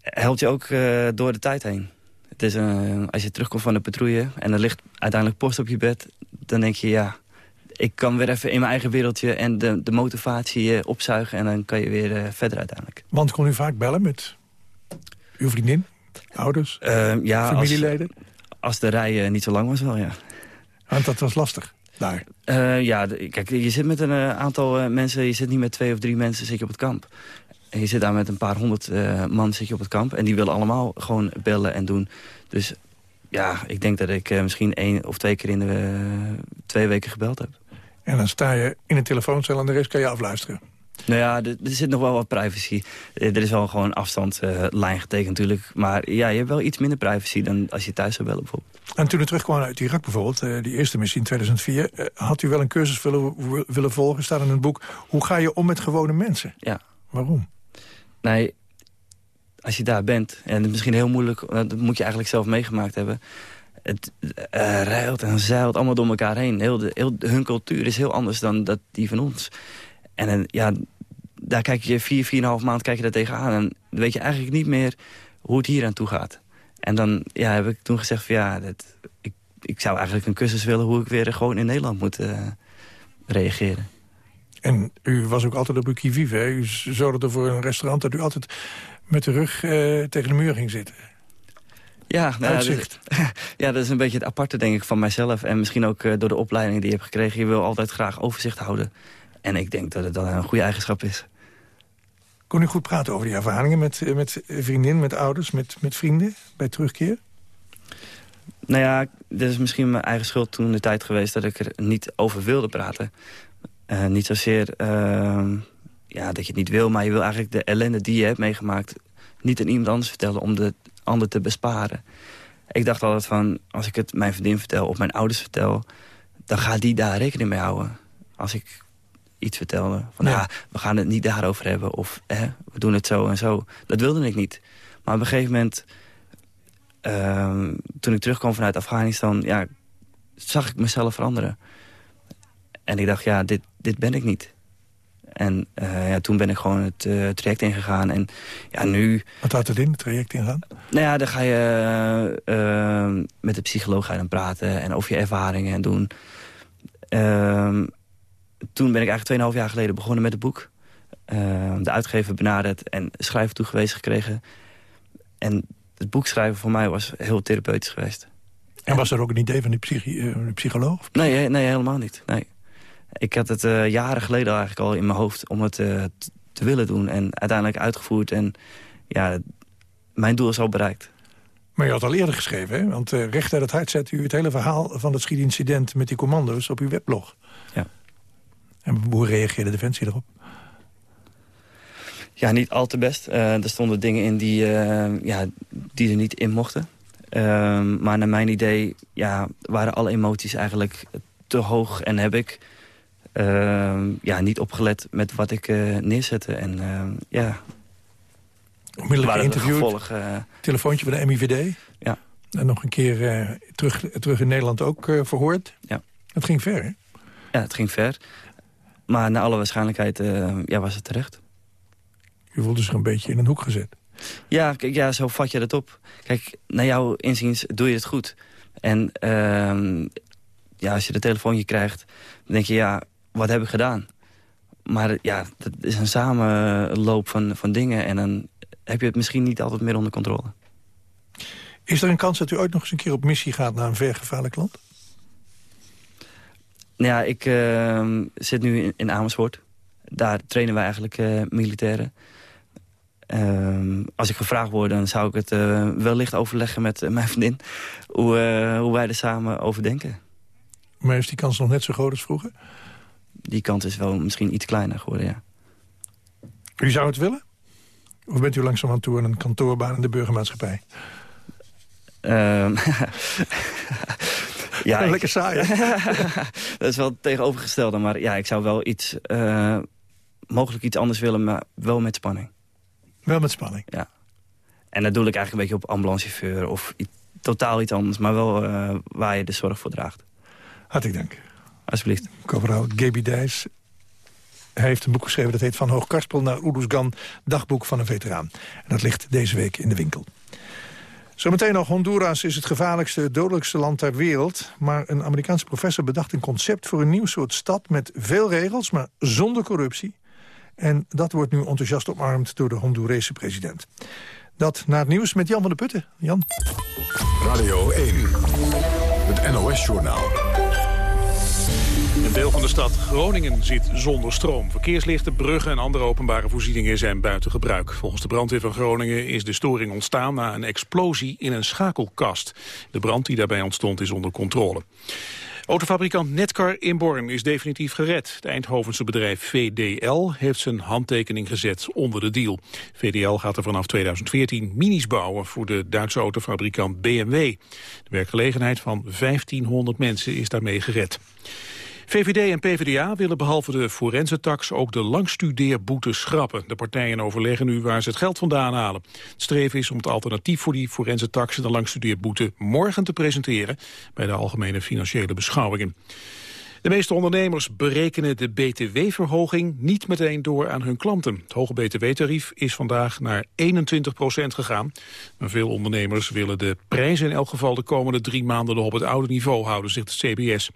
Speaker 17: helpt je ook door de tijd heen. Het is een, als je terugkomt van de patrouille en er ligt uiteindelijk post op je bed... dan denk je, ja, ik kan weer even in mijn eigen wereldje en de, de motivatie opzuigen... en dan kan je weer verder uiteindelijk.
Speaker 8: Want kon u vaak bellen met uw vriendin, ouders, uh, ja, familieleden?
Speaker 17: Als, als de rij niet zo lang was wel, ja.
Speaker 8: Want dat was lastig, daar?
Speaker 17: ja, de, kijk, je zit met een aantal mensen... je zit niet met twee of drie mensen zit je op het kamp. En je zit daar met een paar honderd man zit je op het kamp. En die willen allemaal gewoon bellen en doen. Dus ja, ik denk dat ik misschien één of twee keer in de twee weken gebeld heb.
Speaker 8: En dan sta je in een telefooncel en de rest kan je afluisteren.
Speaker 17: Nou ja, er, er zit nog wel wat privacy. Er is wel gewoon afstandlijn getekend natuurlijk. Maar ja, je hebt wel iets minder privacy dan als je thuis zou bellen bijvoorbeeld.
Speaker 8: En toen u terugkwam uit Irak bijvoorbeeld, die eerste missie in 2004... had u wel een cursus willen, willen volgen, staat in een boek... Hoe ga je om met gewone mensen?
Speaker 17: Ja.
Speaker 8: Waarom?
Speaker 17: Nee, als je daar bent, en het is misschien heel moeilijk... dat moet je eigenlijk zelf meegemaakt hebben... het ruilt en zeilt allemaal door elkaar heen. Heel de, heel, hun cultuur is heel anders dan dat die van ons. En en ja, daar kijk je vier, vier en een half maand kijk je daar tegenaan... en dan weet je eigenlijk niet meer hoe het hier aan toe gaat. En dan ja, heb ik toen gezegd van ja, dat, ik, ik zou eigenlijk een cursus willen... hoe ik weer gewoon in Nederland moet uh, reageren.
Speaker 8: En u was ook altijd op uw kivive. U zorgde voor een restaurant dat u altijd met de rug uh, tegen de muur ging zitten.
Speaker 17: Ja, nou, dat, (laughs) ja, dat is een beetje het aparte denk ik van mijzelf. En misschien ook uh, door de opleiding die je hebt gekregen. Je wil altijd graag overzicht houden. En ik denk dat het dan een goede eigenschap is.
Speaker 8: Kon u goed praten over die ervaringen met, eh, met vriendin, met ouders, met, met vrienden bij terugkeer?
Speaker 17: Nou ja, dat is misschien mijn eigen schuld toen de tijd geweest... dat ik er niet over wilde praten. Uh, niet zozeer uh, ja, dat je het niet wil, maar je wil eigenlijk de ellende die je hebt meegemaakt... niet aan iemand anders vertellen om de ander te besparen. Ik dacht altijd van, als ik het mijn vriendin vertel of mijn ouders vertel... dan gaat die daar rekening mee houden. Als ik iets vertelde van, ja. Ah, we gaan het niet daarover hebben... of hè, we doen het zo en zo. Dat wilde ik niet. Maar op een gegeven moment, uh, toen ik terugkwam vanuit Afghanistan... Ja, zag ik mezelf veranderen. En ik dacht, ja, dit, dit ben ik niet. En uh, ja, toen ben ik gewoon het uh, traject ingegaan. En ja, nu...
Speaker 8: Wat houdt het in, het traject ingaan?
Speaker 17: Nou ja, dan ga je uh, met de psycholoog gaan praten en over je ervaringen en doen. Ehm, toen ben ik eigenlijk 2,5 jaar geleden begonnen met het boek. Ehm, de uitgever benaderd en schrijven toegewezen gekregen. En het boek schrijven voor mij was heel therapeutisch geweest.
Speaker 8: En was er ook een idee van die, psychi psycholoog?
Speaker 17: Nee, nee, helemaal niet. Nee. Ik had het uh, jaren geleden eigenlijk al in mijn hoofd om het te willen doen. En uiteindelijk uitgevoerd. En ja, mijn doel is al bereikt.
Speaker 8: Maar je had al eerder geschreven, hè? Want recht uit het hart zet u het hele verhaal van het schietincident met die commando's op uw weblog. En hoe reageerde Defensie erop?
Speaker 17: Ja, niet al te best. Uh, er stonden dingen in die, uh, ja, die er niet in mochten. Uh, maar naar mijn idee ja, waren alle emoties eigenlijk te hoog. En heb ik ehm, ja, niet opgelet met wat ik neerzette. En ehm, ja...
Speaker 8: Onmiddellijk geïnterviewd, telefoontje bij de MIVD.
Speaker 17: Ja.
Speaker 8: En nog een keer terug, terug in Nederland ook verhoord.
Speaker 17: Ja.
Speaker 8: Het ging ver, hè?
Speaker 17: Ja, het ging ver. Maar naar alle waarschijnlijkheid ja, was het terecht.
Speaker 8: Je voelde zich een beetje in een hoek gezet.
Speaker 17: Ja, kijk, ja, zo vat je dat op. Kijk, naar jouw inziens doe je het goed. En uh, ja, als je de telefoontje krijgt, dan denk je, ja, wat heb ik gedaan? Maar ja, dat is een samenloop van, van dingen. En dan heb je het misschien niet altijd meer onder controle.
Speaker 8: Is er een kans dat u ooit nog eens een keer op missie gaat naar een vergevaarlijk land?
Speaker 17: Nou ja, ik uh, zit nu in, in, Amersfoort. Daar trainen wij eigenlijk uh, militairen. Uh, als ik gevraagd word, dan zou ik het uh, wellicht overleggen met uh, mijn vriendin. Hoe, uh, hoe wij er samen over denken.
Speaker 8: Maar is die kans nog net zo groot als vroeger?
Speaker 17: Die kans is wel misschien iets kleiner geworden, ja.
Speaker 8: U zou het willen? Of bent u langzaam aan toe aan een kantoorbaan in de burgermaatschappij?
Speaker 17: Um, (laughs) ja, (laughs)
Speaker 8: ik... Lekker saai, (laughs)
Speaker 17: Dat is wel tegenovergestelde, maar ja, ik zou wel iets... mogelijk iets anders willen, maar wel met spanning.
Speaker 8: Wel met spanning?
Speaker 17: Ja. En dat doe ik eigenlijk een beetje op ambulancechauffeur of totaal iets anders. Maar wel uh, waar je de zorg voor draagt.
Speaker 8: Hartelijk dank.
Speaker 17: Alsjeblieft.
Speaker 8: Corporaal Gaby Dijs. Hij heeft een boek geschreven dat heet Van Hoogkarspel naar Oeroesgan, dagboek van een veteraan. En dat ligt deze week in de winkel. Zometeen nog, Honduras is het gevaarlijkste, dodelijkste land ter wereld. Maar een Amerikaanse professor bedacht een concept voor een nieuw soort stad... met veel regels, maar zonder corruptie. En dat wordt nu enthousiast omarmd door de Hondurese president. Dat na het nieuws met Jan van der Putten. Jan.
Speaker 1: Radio 1, het NOS-journaal.
Speaker 2: Deel van de stad Groningen zit zonder stroom. Verkeerslichten, bruggen en andere openbare voorzieningen zijn buiten gebruik. Volgens de brandweer van Groningen is de storing ontstaan na een explosie in een schakelkast. De brand die daarbij ontstond is onder controle. Autofabrikant Netcar in Born is definitief gered. Het Eindhovense bedrijf VDL heeft zijn handtekening gezet onder de deal. VDL gaat er vanaf 2014 minis bouwen voor de Duitse autofabrikant BMW. De werkgelegenheid van 1500 mensen is daarmee gered. VVD en PvdA willen behalve de forensentax ook de langstudeerboete schrappen. De partijen overleggen nu waar ze het geld vandaan halen. Het streven is om het alternatief voor die forensentax en de langstudeerboete morgen te presenteren bij de Algemene Financiële Beschouwingen. De meeste ondernemers berekenen de btw-verhoging niet meteen door aan hun klanten. Het hoge btw-tarief is vandaag naar 21 procent gegaan. Maar veel ondernemers willen de prijzen in elk geval de komende drie maanden nog op het oude niveau houden, zegt het CBS.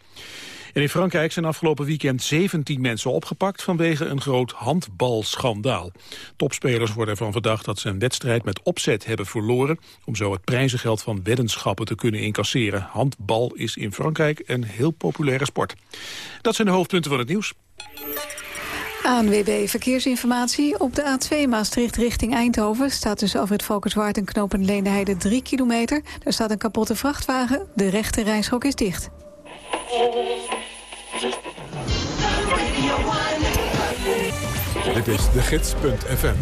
Speaker 2: In Frankrijk zijn afgelopen weekend 17 mensen opgepakt vanwege een groot handbalschandaal. Topspelers worden ervan verdacht dat ze een wedstrijd met opzet hebben verloren om zo het prijzengeld van weddenschappen te kunnen incasseren. Handbal is in Frankrijk een heel populaire sport. Dat zijn de hoofdpunten van het nieuws.
Speaker 18: ANWB Verkeersinformatie. Op de A2 Maastricht richting Eindhoven staat tussen Alfred Valkenswaard en knopen Leendeheide 3 kilometer. Daar staat een kapotte vrachtwagen. De rechte reishok is dicht.
Speaker 1: Dit is de gids.fm.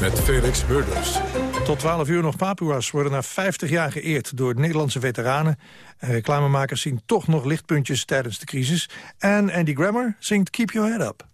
Speaker 1: Met Felix Burders.
Speaker 8: Tot 12 uur nog Papua's worden na 50 jaar geëerd door Nederlandse veteranen. En reclamemakers zien toch nog lichtpuntjes tijdens de crisis. En Andy Grammer zingt Keep Your Head Up.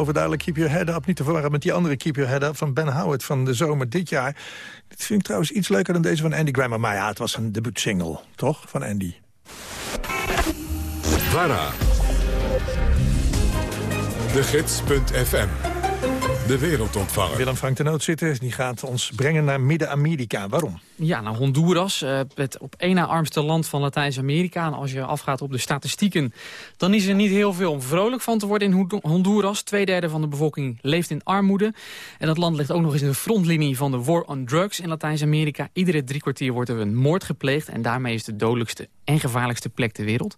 Speaker 8: overduidelijk Keep Your Head Up. Niet te verwarren met die andere Keep Your Head Up van Ben Howard van de zomer dit jaar. Dit vind ik trouwens iets leuker dan deze van Andy Grammer. Maar ja, het was een debuutsingle, toch, van Andy?
Speaker 1: VARA. De Gids.fm. De wereldontvanger.
Speaker 8: Willem Frank de Noot zitten, die gaat ons brengen naar Midden-Amerika. Waarom?
Speaker 19: Ja, nou Honduras, eh, het op één na armste land van Latijns-Amerika. En als je afgaat op de statistieken, dan is er niet heel veel om vrolijk van te worden in Hond- Honduras. Tweederde van de bevolking leeft in armoede. En dat land ligt ook nog eens in de frontlinie van de war on drugs in Latijns-Amerika. Iedere drie kwartier wordt er een moord gepleegd. En daarmee is het de dodelijkste en gevaarlijkste plek ter wereld.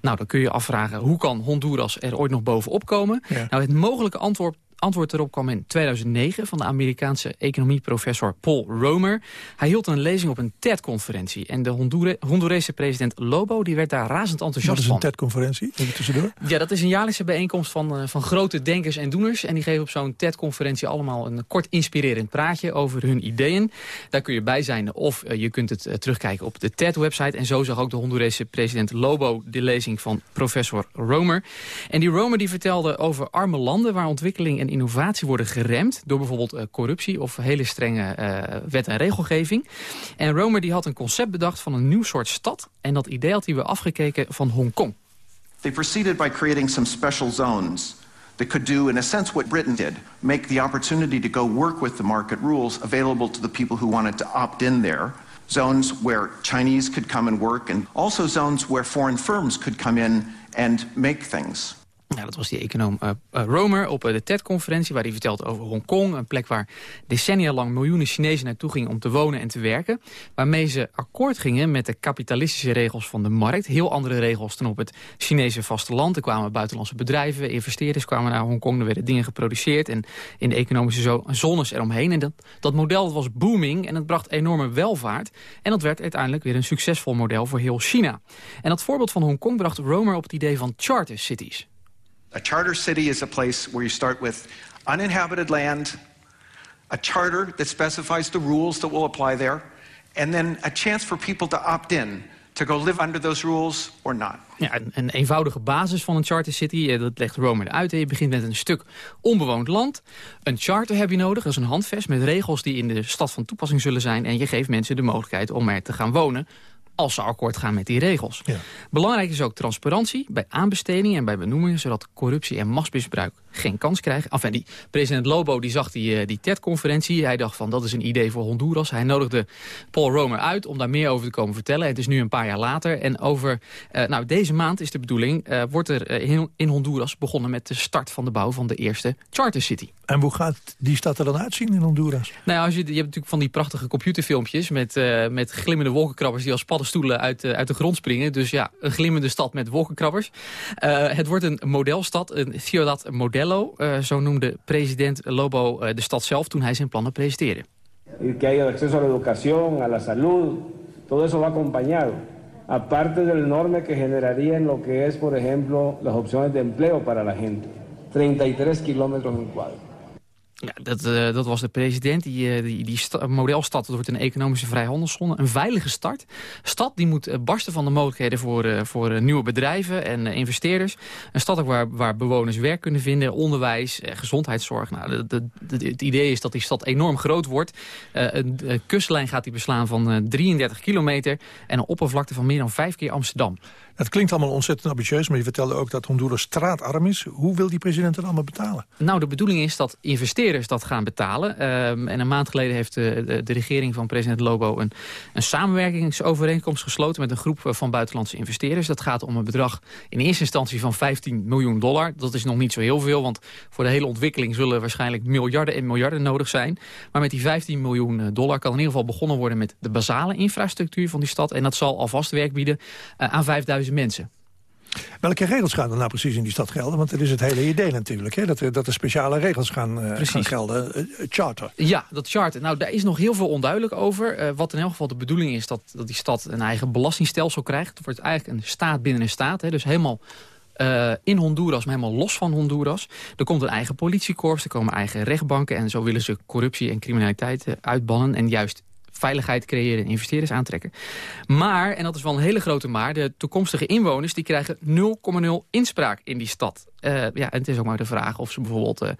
Speaker 19: Nou, dan kun je afvragen, hoe kan Honduras er ooit nog bovenop komen? Nou, het mogelijke antwoord antwoord erop kwam in 2009 van de Amerikaanse economieprofessor Paul Romer. Hij hield een lezing op een TED-conferentie. En de Hondure Hondurese president Lobo die werd daar razend enthousiast
Speaker 8: is een
Speaker 19: van.
Speaker 8: TED-conferentie? Even tussendoor.
Speaker 19: Ja, dat is een jaarlijkse bijeenkomst van, eh, van grote denkers en doeners. En die geven op zo'n TED-conferentie allemaal een kort inspirerend praatje over hun ideeën. Daar kun je bij zijn of eh, je kunt het eh, terugkijken op de TED-website. En zo zag ook de Hondurese president Lobo de lezing van professor Romer. En die Romer die vertelde over arme landen waar ontwikkeling en innovatie worden geremd. Door bijvoorbeeld eh, corruptie of hele strenge eh, wet en regelgeving. En Romer die had een concept bedacht van een nieuw soort stad. En dat idee had hij weer afgekeken van Hongkong.
Speaker 20: They proceeded by creating some special zones that could do, in a sense, what Britain did make the opportunity to go work with the market rules available to the people who wanted to opt in there. Zones where Chinese could come and work, and also zones where foreign firms could come in and make things.
Speaker 19: Ja, dat was die econoom eh, eh, Romer op eh, de TED-conferentie... waar hij vertelt over Hongkong. Een plek waar decennia lang miljoenen Chinezen naartoe gingen... om te wonen en te werken. Waarmee ze akkoord gingen met de kapitalistische regels van de markt. Heel andere regels dan op het Chinese vasteland. Er kwamen buitenlandse bedrijven, investeerders kwamen naar Hongkong. Er werden dingen geproduceerd en in de economische zo zones eromheen. En dat, dat model was booming en het bracht enorme welvaart. En dat werd uiteindelijk weer een succesvol model voor heel China. En dat voorbeeld van Hongkong bracht Romer op het idee van charter cities.
Speaker 20: A charter city is a place where you start with uninhabited land, a charter that specifies the rules that will apply there, and then a chance for people to opt in to go live under those rules or not.
Speaker 19: Ja, een, een eenvoudige basis van een charter city, eh, dat legt Romer uit. Je begint met een stuk onbewoond land. Een charter heb je nodig, dat is een handvest met regels die in de stad van toepassing zullen zijn. En je geeft mensen de mogelijkheid om er te gaan wonen als ze akkoord gaan met die regels. Belangrijk is ook transparantie bij aanbestedingen en bij benoemingen... zodat corruptie en machtsmisbruik geen kans krijgen. Enfin, die, president Lobo die zag die, uh, die TED-conferentie. Hij dacht van dat is een idee voor Honduras. Hij nodigde Paul Romer uit om daar meer over te komen vertellen. Het is nu een paar jaar later. En over uh, nou, deze maand is de bedoeling... Uh, wordt er in, in Honduras begonnen met de start van de bouw van de eerste Charter City.
Speaker 8: En hoe gaat die stad er dan uitzien in Honduras?
Speaker 19: Nou als je, je hebt natuurlijk van die prachtige computerfilmpjes... met, met glimmende wolkenkrabbers die als paddenstoelen uit, uit de grond springen. Dus ja, een glimmende stad met wolkenkrabbers. het wordt een modelstad, een Ciudad Model uh, zo noemde president Lobo uh, de stad zelf toen hij zijn plannen presenteerde.
Speaker 21: Que haya acceso a la educación, a la salud, todo eso va acompañado. Aparte del enorme que generaría en lo que es, por ejemplo, las opciones de empleo para la gente. 33 kilómetros en cuadro.
Speaker 19: Ja, dat, uh, dat was de president. Die, uh, die, die modelstad dat wordt een economische vrijhandelszone. Een veilige start. Stad die moet uh, barsten van de mogelijkheden voor, voor nieuwe bedrijven en investeerders. Een stad ook waar, waar bewoners werk kunnen vinden. Onderwijs, gezondheidszorg. Nou, het idee is dat die stad enorm groot wordt. een kustlijn gaat die beslaan van 33 kilometer. En een oppervlakte van meer dan vijf keer Amsterdam.
Speaker 8: Het klinkt allemaal ontzettend ambitieus, maar je vertelde ook dat Honduras straatarm is. Hoe wil die president dat allemaal betalen?
Speaker 19: Nou, de bedoeling is dat investeerders dat gaan betalen. Um, en een maand geleden heeft de, de, de, regering van president Lobo een, een samenwerkingsovereenkomst gesloten met een groep van buitenlandse investeerders. Dat gaat om een bedrag in eerste instantie van 15 miljoen dollar. Dat is nog niet zo heel veel, want voor de hele ontwikkeling zullen waarschijnlijk miljarden en miljarden nodig zijn. Maar met die 15 miljoen dollar kan in ieder geval begonnen worden met de basale infrastructuur van die stad. En dat zal alvast werk bieden uh, aan 5000 mensen.
Speaker 8: Welke regels gaan er nou precies in die stad gelden? Want dat is het hele idee natuurlijk, hè? Dat, dat er speciale regels gaan, uh, gaan gelden. Uh, charter.
Speaker 19: Ja, dat charter. Nou, daar is nog heel veel onduidelijk over. Uh, wat in elk geval de bedoeling is dat, dat die stad een eigen belastingstelsel krijgt. Het wordt eigenlijk een staat binnen een staat. Hè? Dus helemaal uh, in Honduras, maar helemaal los van Honduras. Er komt een eigen politiekorps, er komen eigen rechtbanken... en zo willen ze corruptie en criminaliteit uitbannen... en juist veiligheid creëren en investeerders aantrekken. Maar, en dat is wel een hele grote maar... de toekomstige inwoners die krijgen 0,0 inspraak in die stad. Uh, ja, en het is ook maar de vraag of ze bijvoorbeeld uh,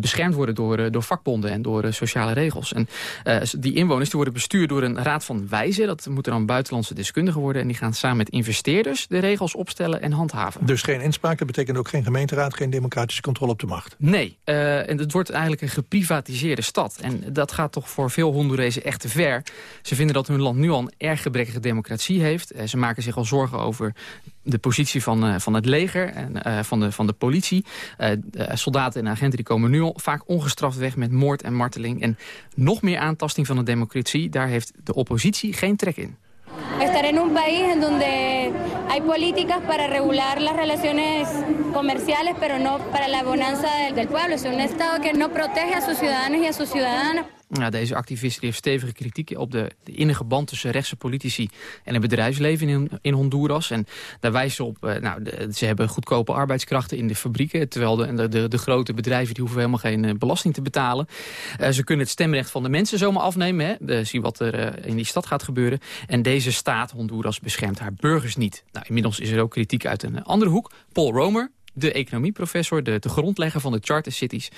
Speaker 19: beschermd worden door, door vakbonden en door sociale regels. En die inwoners die worden bestuurd door een raad van wijzen. Dat moeten dan buitenlandse deskundigen worden. En die gaan samen met investeerders de regels opstellen en handhaven.
Speaker 8: Dus geen inspraak, dat betekent ook geen gemeenteraad, geen democratische controle op de macht?
Speaker 19: Nee, en het wordt eigenlijk een geprivatiseerde stad. En dat gaat toch voor veel Hondurezen echt te ver. Ze vinden dat hun land nu al een erg gebrekkige democratie heeft. ze maken zich al zorgen over de positie van, uh, van het leger en uh, van, de, van de politie. Uh, soldaten en agenten die komen nu al vaak ongestraft weg met moord en marteling. En nog meer aantasting van de democratie, daar heeft de oppositie geen trek in.
Speaker 12: Estar en un país en donde hay políticas para regular las relaciones comerciales, pero no para la bonanza del pueblo. Es un Estado que no protege a sus ciudadanos y a sus ciudadanas.
Speaker 19: Ja, deze activist heeft stevige kritiek op de, de innige band tussen rechtse politici en het bedrijfsleven in, in Honduras. En daar wijst ze op, uh, nou, ze hebben goedkope arbeidskrachten in de fabrieken, terwijl de, de, de grote bedrijven die hoeven helemaal geen uh, belasting te betalen. Uh, ze kunnen het stemrecht van de mensen zomaar afnemen, hè. Zie wat er in die stad gaat gebeuren. En deze staat, Honduras, beschermt haar burgers niet. Nou, inmiddels is er ook kritiek uit een andere hoek. Paul Romer, de economieprofessor, de, de grondlegger van de Charter Cities...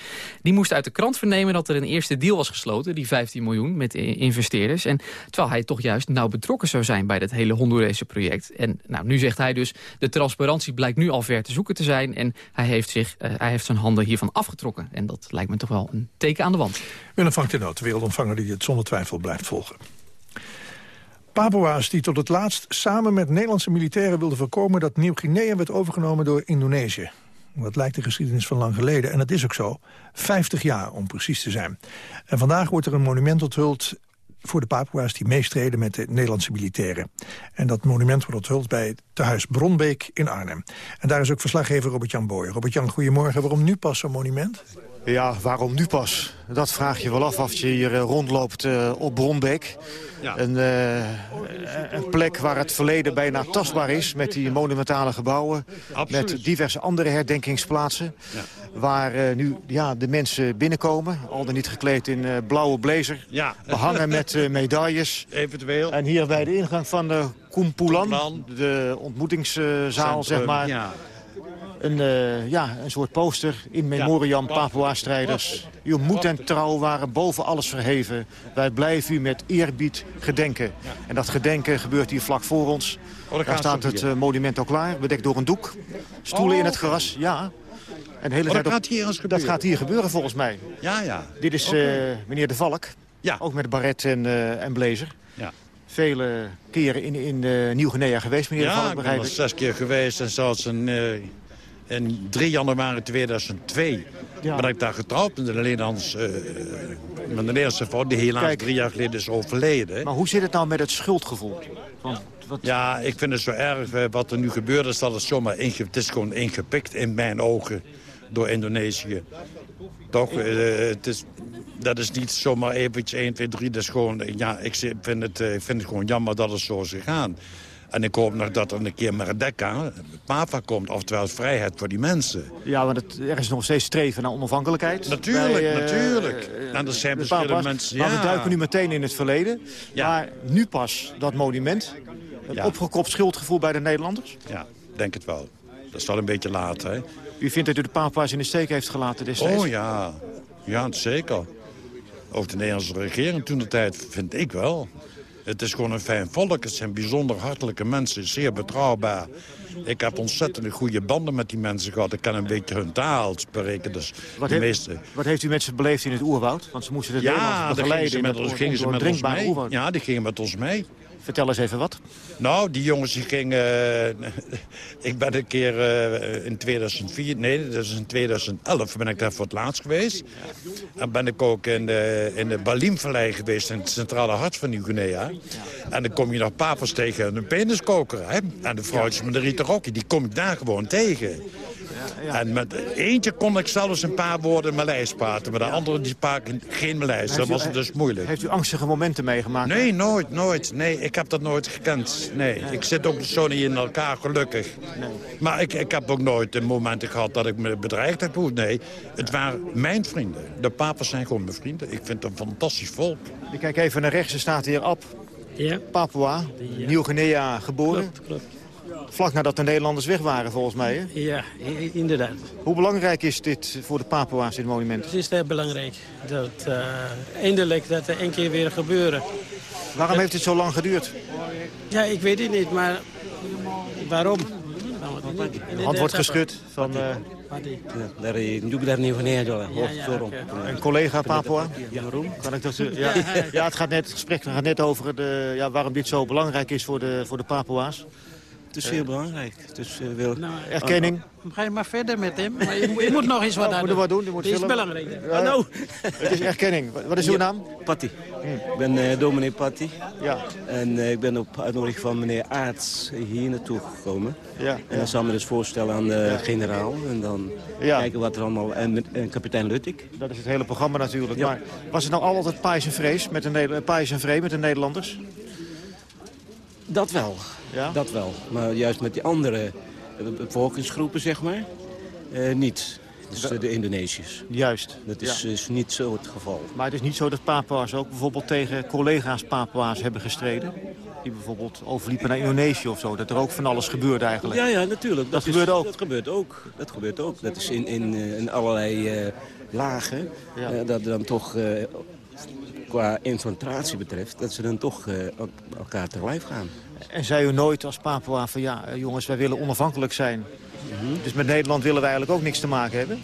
Speaker 19: die moest uit de krant vernemen dat er een eerste deal was gesloten... die 15 miljoen met investeerders. En terwijl hij toch juist nauw betrokken zou zijn bij dat hele Hondurese project. En nou, nu zegt hij dus, de transparantie blijkt nu al ver te zoeken te zijn... en hij heeft, zich, uh, hij heeft zijn handen hiervan afgetrokken. En dat lijkt me toch wel een teken aan de wand.
Speaker 8: Willem nood, de wereldontvanger die het zonder twijfel blijft volgen. Papua's die tot het laatst samen met Nederlandse militairen wilden voorkomen... dat Nieuw-Guinea werd overgenomen door Indonesië. Dat lijkt de geschiedenis van lang geleden. En dat is ook zo. 50 jaar om precies te zijn. En vandaag wordt er een monument onthuld voor de Papua's die meestreden met de Nederlandse militairen. En dat monument wordt onthuld bij het tehuis Bronbeek in Arnhem. En daar is ook verslaggever Robert-Jan Boy. Robert-Jan, goedemorgen. Waarom nu pas zo'n monument?
Speaker 22: Ja, waarom nu pas? Dat vraag je wel af als je hier uh, rondloopt uh, op Bronbeek. Ja. Een, uh, een, plek waar het verleden bijna tastbaar is... met die monumentale gebouwen. Absoluut. Met diverse andere herdenkingsplaatsen. Ja. Waar nu ja, de mensen binnenkomen. Al dan niet gekleed in blauwe blazer. Ja. Behangen met medailles.
Speaker 23: Eventueel.
Speaker 22: En hier bij de ingang van de Kumpulan, de ontmoetingszaal, zeg maar... Ja Een, eh, ja, een soort poster in memoriam Papua-strijders. Uw moed en trouw waren boven alles verheven. Wij blijven u met eerbied gedenken. En dat gedenken gebeurt hier vlak voor ons.
Speaker 24: Oh, daar
Speaker 22: staat het eh, monument al klaar, bedekt door een doek. Stoelen in het gras, ja. En de hele
Speaker 24: Oh,
Speaker 22: tijd
Speaker 24: dat
Speaker 22: op-
Speaker 24: gaat hier
Speaker 22: Dat
Speaker 24: gebeuren.
Speaker 22: gaat hier gebeuren volgens mij.
Speaker 24: Ja, ja.
Speaker 22: Dit is eh, meneer De Valk.
Speaker 24: Ja.
Speaker 22: Ook met baret en, en blazer.
Speaker 24: Ja.
Speaker 22: Vele keren in, in Nieuw-Guinea geweest, meneer De
Speaker 24: Ja,
Speaker 22: Valk, begrijp ik.
Speaker 24: zes keer geweest en zelfs eh, in 3 januari 2002
Speaker 22: Ja.
Speaker 24: ben ik daar getrouwd met een Nederlands, eh, met een Nederlandse vrouw die helaas
Speaker 22: Kijk.
Speaker 24: drie jaar geleden is overleden.
Speaker 22: Maar hoe zit het nou met het schuldgevoel? Want wat...
Speaker 24: Ja, ik vind het zo erg eh, wat er nu gebeurt is dat het zomaar inge het is gewoon ingepikt in mijn ogen door Indonesië. Toch, eh, het is, dat is niet zomaar eventjes 1, 2, 3. Dat is gewoon, ja, ik vind het, ik vind het gewoon jammer dat het zo is gegaan. En ik hoop nog dat er een keer Merdeka, Papa komt, oftewel vrijheid voor die mensen.
Speaker 22: Ja, want het, er is nog steeds streven naar onafhankelijkheid.
Speaker 24: Natuurlijk,
Speaker 22: Bij, eh,
Speaker 24: natuurlijk.
Speaker 22: eh,
Speaker 24: En er zijn
Speaker 22: de
Speaker 24: verschillende mensen,
Speaker 22: Maar we
Speaker 24: ja.
Speaker 22: duiken nu meteen in het verleden.
Speaker 24: Ja.
Speaker 22: Maar nu pas dat monument. Een
Speaker 24: Ja.
Speaker 22: opgekropt schuldgevoel bij de Nederlanders.
Speaker 24: Ja, denk het wel. Dat is wel een beetje laat, hè?
Speaker 22: U vindt dat u de papa's in de steek heeft gelaten destijds?
Speaker 24: Oh ja, ja zeker. Ook de Nederlandse regering toen de tijd, vind ik wel. Het is gewoon een fijn volk. Het zijn bijzonder hartelijke mensen, zeer betrouwbaar. Ik heb ontzettend goede banden met die mensen gehad. Ik kan een beetje hun taal spreken. Dus
Speaker 22: Wat,
Speaker 24: de
Speaker 22: heeft,
Speaker 24: meeste...
Speaker 22: wat heeft u met ze beleefd in het oerwoud? Want ze moesten Nederlanders
Speaker 24: Ja,
Speaker 22: begeleiden het on-
Speaker 24: gingen ze met ons mee. Ja, die gingen met ons mee.
Speaker 22: Vertel eens even wat.
Speaker 24: Nou, die jongens die gingen... eh, (laughs) ik ben een keer eh, in 2004... Nee, dat is in 2011 ben ik daar voor het laatst geweest. En ben ik ook in de, in de Balimvallei geweest... in het centrale hart van Nieuw-Guinea. En dan kom je nog papers tegen en een peniskoker. Hè? En de vrouwtjes met de rieten rokje, die kom ik daar gewoon tegen. En met eentje kon ik zelfs een paar woorden Maleis praten. Maar de anderen die spraken geen Maleis. Dat
Speaker 22: Heeft u-
Speaker 24: was het dus moeilijk.
Speaker 22: Heeft u angstige momenten meegemaakt?
Speaker 24: Nee, nooit, nooit. Nee, ik heb dat nooit gekend. Nee, ik zit ook zo niet in elkaar, gelukkig. Maar ik, ik heb ook nooit een momenten gehad dat ik me bedreigd heb. Nee, het waren mijn vrienden. De papa's zijn gewoon mijn vrienden. Ik vind het een fantastisch volk.
Speaker 22: Ik kijk even naar rechts, er staat hier Ab.
Speaker 25: Ja.
Speaker 22: Papua, Nieuw-Guinea geboren.
Speaker 25: Klopt, klopt.
Speaker 22: Vlak nadat de Nederlanders weg waren, volgens mij. Hè?
Speaker 25: Ja, inderdaad.
Speaker 22: Hoe belangrijk is dit voor de Papua's, dit monument?
Speaker 25: Het is heel belangrijk dat eh, eindelijk dat er een keer weer gebeuren.
Speaker 22: Waarom heeft het zo lang geduurd?
Speaker 25: Ja, ik weet het niet, maar waarom?
Speaker 22: De hand wordt geschud van eh,
Speaker 25: Dari juga dari Nieuw-Guinea juga.
Speaker 22: een collega Papua. Kan ik dat, ja. (laughs)
Speaker 25: Ja, ja.
Speaker 22: ja, het, gaat net, het gesprek gaat net over de, ja, waarom dit zo belangrijk is voor de, voor de Papua's.
Speaker 25: Het is zeer belangrijk. Dus, wil...
Speaker 22: Erkenning.
Speaker 25: Ga je maar verder met hem. Maar je, moet- je moet nog eens wat
Speaker 22: Oh,
Speaker 25: aan
Speaker 22: moet er wat doen, je moet
Speaker 25: Het is belangrijk.
Speaker 22: Ja.
Speaker 25: Hallo. (laughs)
Speaker 22: Het is erkenning. Wat- is uw
Speaker 25: Ja,
Speaker 22: naam?
Speaker 25: Patti. Ik ben eh, dominee Patti.
Speaker 22: Ja.
Speaker 25: En eh, ik ben op uitnodiging van meneer Aarts hier naartoe gekomen.
Speaker 22: Ja,
Speaker 25: En dan zal me dus voorstellen aan de generaal. En dan
Speaker 22: Ja.
Speaker 25: kijken wat er allemaal... En, kapitein Luttik.
Speaker 22: Dat is het hele programma natuurlijk.
Speaker 25: Ja.
Speaker 22: Maar was het nou altijd paais en vrees met de, paais en vree met de Nederlanders?
Speaker 25: Dat wel.
Speaker 22: Ja?
Speaker 25: Dat wel. Maar juist met die andere eh, bevolkingsgroepen, zeg maar, eh, niet. Dus eh, de Indonesiërs.
Speaker 22: Juist.
Speaker 25: Dat is,
Speaker 22: Ja.
Speaker 25: is niet zo het geval.
Speaker 22: Maar het is niet zo dat Papua's ook bijvoorbeeld tegen collega's Papua's hebben gestreden? Die bijvoorbeeld overliepen naar Indonesië of zo. Dat er ook van alles gebeurde eigenlijk.
Speaker 25: Ja, ja, natuurlijk.
Speaker 22: Dat gebeurt ook.
Speaker 25: Dat gebeurt ook. Dat gebeurt ook. Dat is in, in, in allerlei lagen.
Speaker 22: Ja.
Speaker 25: dat dan toch, qua infiltratie betreft, dat ze dan toch eh, elkaar te lijf gaan.
Speaker 22: En zei u nooit als Papua van ja, eh, jongens, wij willen onafhankelijk zijn. Dus met Nederland willen wij eigenlijk ook niks te maken hebben?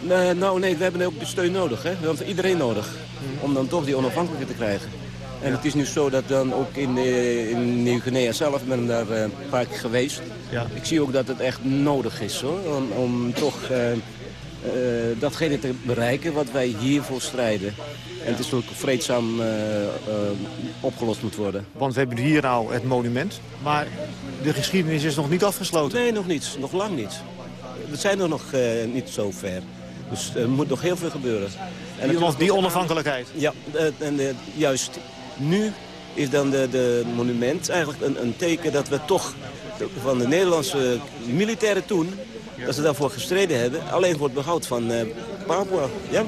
Speaker 25: Nee, nou nee, we hebben ook de steun nodig. Hè? We hebben iedereen nodig. Om dan toch die onafhankelijkheid te krijgen. En het is nu zo dat dan ook in, eh, in Nieuw-Guinea zelf, ik ben daar een paar keer geweest.
Speaker 22: Ja.
Speaker 25: Ik zie ook dat het echt nodig is hoor, om, om toch eh, datgene te bereiken wat wij hiervoor strijden. En het is ook vreedzaam eh, eh, opgelost moet worden.
Speaker 22: Want we hebben hier nou het monument. Maar de geschiedenis is nog niet afgesloten.
Speaker 25: Nee, nog niet. Nog lang niet. We zijn er nog niet zo ver. Dus er moet nog heel veel gebeuren. En
Speaker 22: Die,
Speaker 25: natuurlijk
Speaker 22: die onafhankelijkheid.
Speaker 25: Ja, en juist nu is dan de, de monument eigenlijk een, een teken dat we toch van de Nederlandse militairen toen, dat ze daarvoor gestreden hebben, alleen voor het behoud van eh Papua. Ja?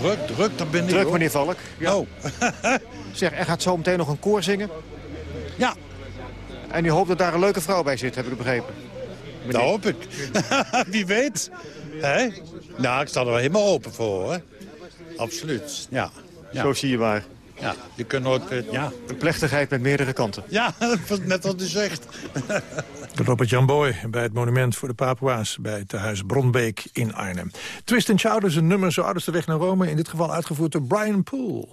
Speaker 24: Druk, druk, daar ben ik
Speaker 22: Druk,
Speaker 24: hoor.
Speaker 22: meneer Valk. Ja.
Speaker 24: Oh. (laughs)
Speaker 22: zeg, er gaat zo meteen nog een koor zingen.
Speaker 24: Ja.
Speaker 22: En u hoopt dat daar een leuke vrouw bij zit, heb ik begrepen.
Speaker 24: Dat hoop ik. (laughs) Wie weet. Hè? Nou, ik sta er wel helemaal open voor, hoor. Absoluut, ja. ja.
Speaker 22: Zo zie je maar.
Speaker 24: Ja, je kunt ook, eh, ja.
Speaker 22: Een plechtigheid met meerdere kanten.
Speaker 24: Ja, (laughs) net wat u zegt.
Speaker 8: Robert Jan Boy bij het monument voor de Papua's... bij het huis Bronbeek in Arnhem. Twist and Shout een nummer zo oud als de weg naar Rome... in dit geval uitgevoerd door Brian Poole.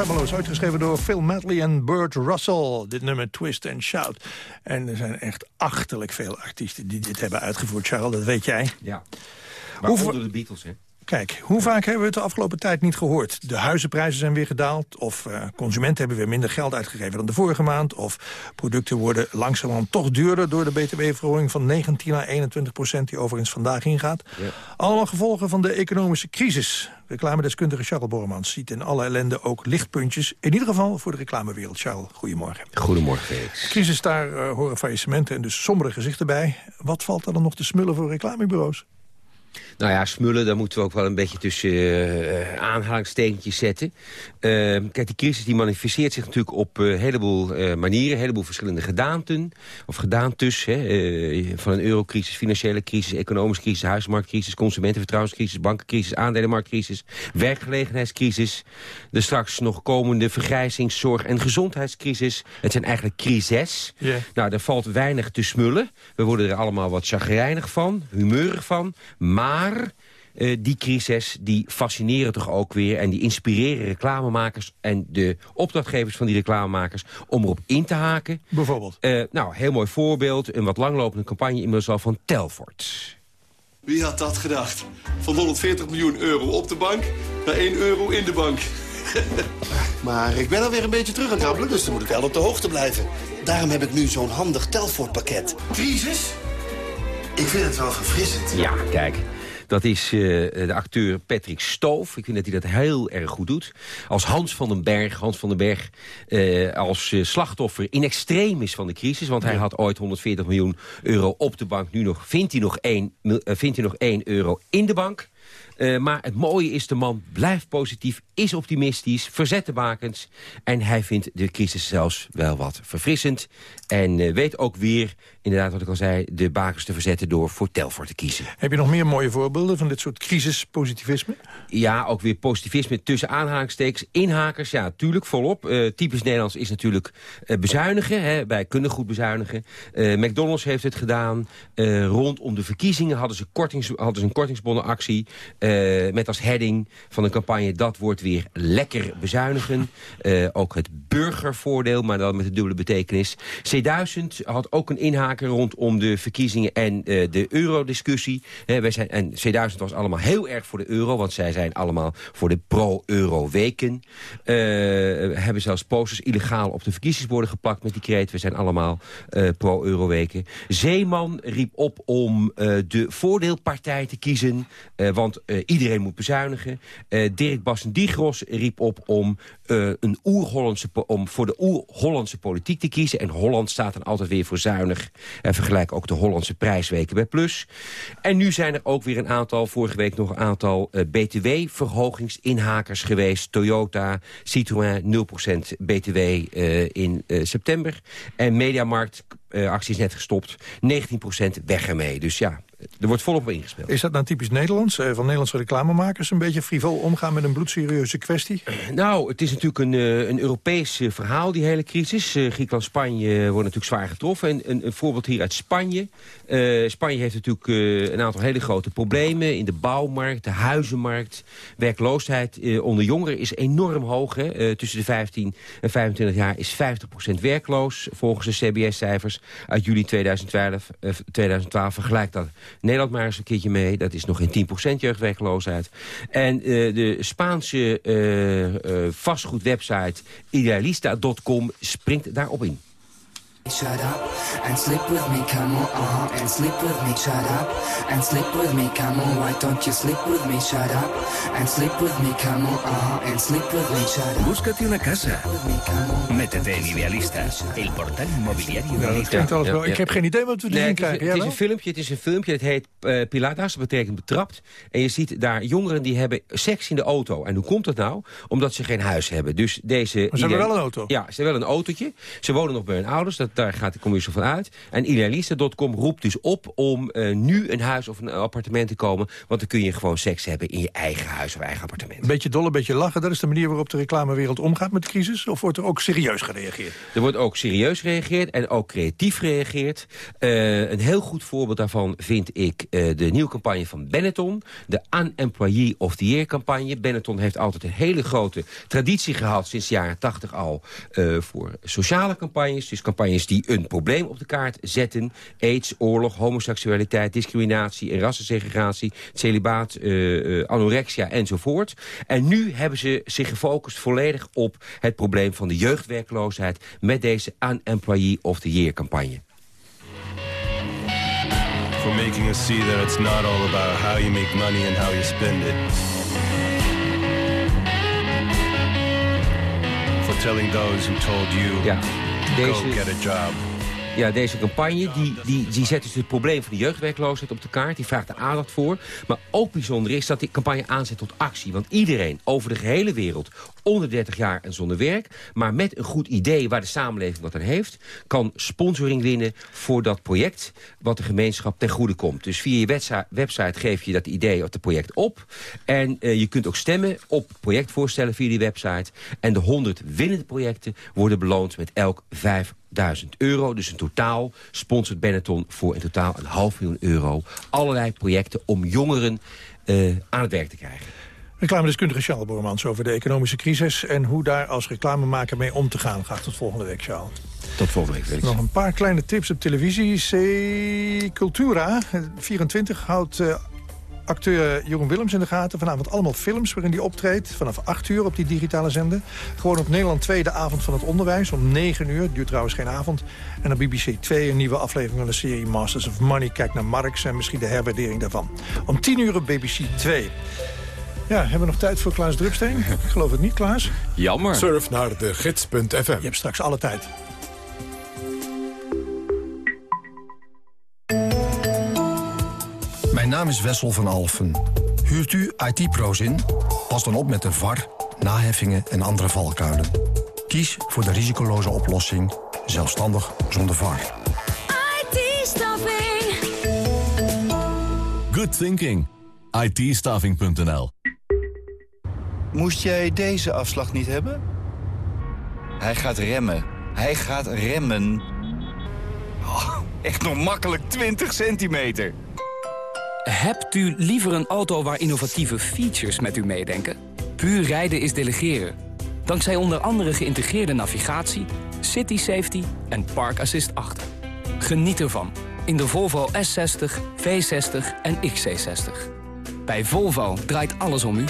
Speaker 8: Tremolo's, uitgeschreven door Phil Medley en Burt Russell. Dit nummer Twist and Shout. En er zijn echt achterlijk veel artiesten die dit hebben uitgevoerd. Charles, dat weet jij.
Speaker 26: Ja, maar onder de Beatles, hè?
Speaker 8: Kijk, hoe vaak hebben we het de afgelopen tijd niet gehoord? De huizenprijzen zijn weer gedaald, of uh, consumenten hebben weer minder geld uitgegeven dan de vorige maand, of producten worden langzamerhand toch duurder door de btw-verhoging van 19 naar 21 procent, die overigens vandaag ingaat. Ja. Allemaal gevolgen van de economische crisis. Reclamedeskundige Charles Bormans ziet in alle ellende ook lichtpuntjes. In ieder geval voor de reclamewereld. Charles, goedemorgen.
Speaker 26: Goedemorgen, Felix.
Speaker 8: Crisis, daar uh, horen faillissementen en dus sombere gezichten bij. Wat valt er dan nog te smullen voor reclamebureaus?
Speaker 26: Nou ja, smullen, daar moeten we ook wel een beetje tussen uh, aanhalingstekentjes zetten. Uh, kijk, die crisis die manifesteert zich natuurlijk op een uh, heleboel uh, manieren. Een heleboel verschillende gedaanten. Of gedaantes. Hè, van een eurocrisis, financiële crisis, economische crisis, huismarktcrisis, consumentenvertrouwenscrisis, bankencrisis, aandelenmarktcrisis, werkgelegenheidscrisis. De straks nog komende vergrijzings-, zorg- en gezondheidscrisis. Het zijn eigenlijk crises. Yeah. Nou, daar valt weinig te smullen. We worden er allemaal wat chagrijnig van, humeurig van. Maar uh, die crisis die fascineren toch ook weer... en die inspireren reclamemakers en de opdrachtgevers van die reclamemakers... om erop in te haken.
Speaker 8: Bijvoorbeeld?
Speaker 26: Uh, nou, heel mooi voorbeeld. Een wat langlopende campagne inmiddels al van Telfort.
Speaker 27: Wie had dat gedacht? Van 140 miljoen euro op de bank naar 1 euro in de bank. (laughs)
Speaker 23: maar ik ben alweer een beetje terug aan het rabbelen, dus dan moet ik wel op de hoogte blijven. Daarom heb ik nu zo'n handig Telfort-pakket. Crisis? Ik vind het wel verfrissend.
Speaker 26: Ja, kijk. Dat is uh, de acteur Patrick Stoof. Ik vind dat hij dat heel erg goed doet. Als Hans van den Berg. Hans van den Berg uh, als uh, slachtoffer in extremis van de crisis. Want hij had ooit 140 miljoen euro op de bank. Nu nog, vindt, hij nog 1, vindt hij nog 1 euro in de bank. Uh, maar het mooie is, de man blijft positief, is optimistisch, verzettenbakend. En hij vindt de crisis zelfs wel wat verfrissend. En uh, weet ook weer, inderdaad wat ik al zei, de bakens te verzetten door voor Telfort te kiezen.
Speaker 8: Heb je nog meer mooie voorbeelden van dit soort crisispositivisme?
Speaker 26: Ja, ook weer positivisme tussen aanhalingstekens. Inhakers, ja, tuurlijk, volop. Uh, typisch Nederlands is natuurlijk bezuinigen. Hè. Wij kunnen goed bezuinigen. McDonald's heeft het gedaan. rondom de verkiezingen hadden ze, kortings, hadden ze een kortingsbonnenactie... Uh, met als heading van de campagne... dat wordt weer lekker bezuinigen. Uh, ook het burgervoordeel, maar dan met een dubbele betekenis. C1000 had ook een inhaker rondom de verkiezingen en uh, de eurodiscussie. Wij zijn, en C1000 was allemaal heel erg voor de euro, want zij zijn allemaal voor de pro-euro-weken. Hebben zelfs posters illegaal op de verkiezingsborden geplakt met die kreet. We zijn allemaal pro-euro-weken. Zeeman riep op om de voordeelpartij te kiezen, want iedereen moet bezuinigen. Dirk Bassen-Diegros riep op om, een oer-Hollandse, om voor de oer-Hollandse politiek te kiezen. En Holland staat dan altijd weer voor zuinig. En vergelijk ook de Hollandse prijsweken bij Plus. En nu zijn er ook weer een aantal, vorige week nog een aantal btw-verhogingsinhakers geweest. Toyota, Citroën, 0% btw in september. En Mediamarkt, actie is net gestopt, 19% weg ermee. Dus ja, er wordt volop op ingespeeld.
Speaker 8: Is dat nou typisch Nederlands? Uh, van Nederlandse reclamemakers een beetje frivol omgaan met een bloedserieuze kwestie?
Speaker 26: nou, het is natuurlijk een, uh, een Europees verhaal, die hele crisis. Griekenland-Spanje wordt natuurlijk zwaar getroffen. En een, een voorbeeld hier uit Spanje. Spanje heeft natuurlijk een aantal hele grote problemen in de bouwmarkt, de huizenmarkt. Werkloosheid onder jongeren is enorm hoog. Hè? tussen de 15 en 25 jaar is 50% werkloos, volgens de CBS-cijfers uit juli 2012. 2012 vergelijkt dat Nederland maar eens een keertje mee. Dat is nog geen 10% jeugdwerkloosheid. En uh, de Spaanse uh, uh, vastgoedwebsite idealista.com springt daarop in. Shut up and sleep with me, come on, uh-huh, and sleep with me, shut up and sleep with me, come on, why don't you sleep with me, shut up and sleep with me, come on, uh-huh, and sleep with me, shut up.
Speaker 28: Búscate una casa. Métete en Idealista, el portal inmobiliario
Speaker 8: ja, dat klinkt alles wel. Ik heb geen idee wat we nee, krijgen.
Speaker 26: Het is, een filmpje, het is een filmpje, het heet uh, Pilatas, dat betekent betrapt. En je ziet daar jongeren die hebben seks in de auto. En hoe komt dat nou? Omdat ze geen huis hebben. Dus deze
Speaker 8: maar ze hebben wel een auto?
Speaker 26: Ja, ze hebben wel een autootje. Ze wonen nog bij hun ouders, dat daar gaat de commissie van uit. En idealista.com roept dus op om uh, nu een huis of een appartement te komen. Want dan kun je gewoon seks hebben in je eigen huis of eigen appartement.
Speaker 8: Een beetje dol, een beetje lachen. Dat is de manier waarop de reclamewereld omgaat met de crisis? Of wordt er ook serieus gereageerd?
Speaker 26: Er wordt ook serieus gereageerd en ook creatief gereageerd. Uh, een heel goed voorbeeld daarvan vind ik uh, de nieuwe campagne van Benetton. De Unemployee of the Year campagne. Benetton heeft altijd een hele grote traditie gehad sinds de jaren 80 al voor sociale campagnes. Dus campagnes die een probleem op de kaart zetten. AIDS, oorlog, homoseksualiteit, discriminatie en rassensegregatie, celibaat, uh, anorexia enzovoort. En nu hebben ze zich gefocust volledig op het probleem van de jeugdwerkloosheid met deze Unemployee of the Year campagne.
Speaker 29: For making us see that it's not all about how you make money and how you spend it. For telling those who told you,
Speaker 26: ja,
Speaker 29: go get a job.
Speaker 26: Ja, deze campagne die, die, die zet dus het probleem van de jeugdwerkloosheid op de kaart. Die vraagt er aandacht voor. Maar ook bijzonder is dat die campagne aanzet tot actie. Want iedereen over de gehele wereld onder 30 jaar en zonder werk... maar met een goed idee waar de samenleving wat aan heeft... kan sponsoring winnen voor dat project wat de gemeenschap ten goede komt. Dus via je website geef je dat idee of het project op. En uh, je kunt ook stemmen op projectvoorstellen via die website. En de 100 winnende projecten worden beloond met elk 5 1000 euro. Dus in totaal sponsort Benetton voor in totaal een half miljoen euro... allerlei projecten om jongeren uh, aan het werk te krijgen.
Speaker 8: Reclamedeskundige Charles Bormans over de economische crisis... en hoe daar als reclamemaker mee om te gaan. Graag tot volgende week, Charles.
Speaker 26: Tot volgende week.
Speaker 8: Nog een paar kleine tips op televisie. C Cultura, 24, houdt... Uh, acteur Jeroen Willems in de gaten. Vanavond allemaal films waarin hij optreedt. Vanaf 8 uur op die digitale zender. Gewoon op Nederland 2 de avond van het onderwijs. Om 9 uur. Duurt trouwens geen avond. En op BBC 2 een nieuwe aflevering van de serie Masters of Money. Kijk naar Marx en misschien de herwaardering daarvan. Om 10 uur op BBC 2. Ja, hebben we nog tijd voor Klaas Drupsteen? Ik geloof het niet, Klaas.
Speaker 1: Jammer. Surf naar de gids.fm. Je
Speaker 8: hebt straks alle tijd.
Speaker 30: Naam is Wessel van Alfen. Huurt u IT-pro's in? Pas dan op met de VAR, naheffingen en andere valkuilen. Kies voor de risicoloze oplossing, zelfstandig zonder VAR.
Speaker 31: IT-staffing.
Speaker 1: Good thinking. it
Speaker 32: Moest jij deze afslag niet hebben? Hij gaat remmen. Hij gaat remmen. Oh, echt nog makkelijk 20 centimeter.
Speaker 33: Hebt u liever een auto waar innovatieve features met u meedenken? Puur rijden is delegeren. Dankzij onder andere geïntegreerde navigatie, city safety en park assist 8. Geniet ervan in de Volvo S60, V60 en XC60. Bij Volvo draait alles om u.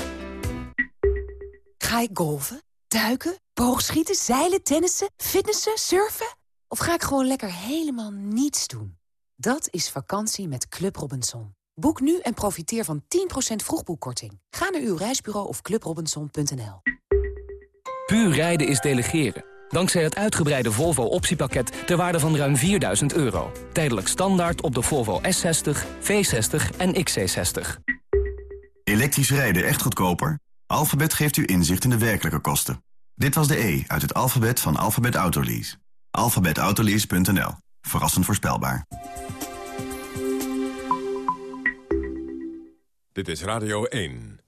Speaker 34: Ga ik golven, duiken, boogschieten, zeilen, tennissen, fitnessen, surfen? Of ga ik gewoon lekker helemaal niets doen? Dat is vakantie met Club Robinson. Boek nu en profiteer van 10% vroegboekkorting. Ga naar uw reisbureau of clubrobinson.nl.
Speaker 33: Puur rijden is delegeren. Dankzij het uitgebreide Volvo optiepakket ter waarde van ruim 4000 euro. Tijdelijk standaard op de Volvo S60, V60 en XC60.
Speaker 35: Elektrisch rijden echt goedkoper? Alphabet geeft u inzicht in de werkelijke kosten. Dit was de E uit het alfabet van Alphabet Autolease. alphabetautolease.nl. Verrassend voorspelbaar.
Speaker 1: Dit is Radio 1.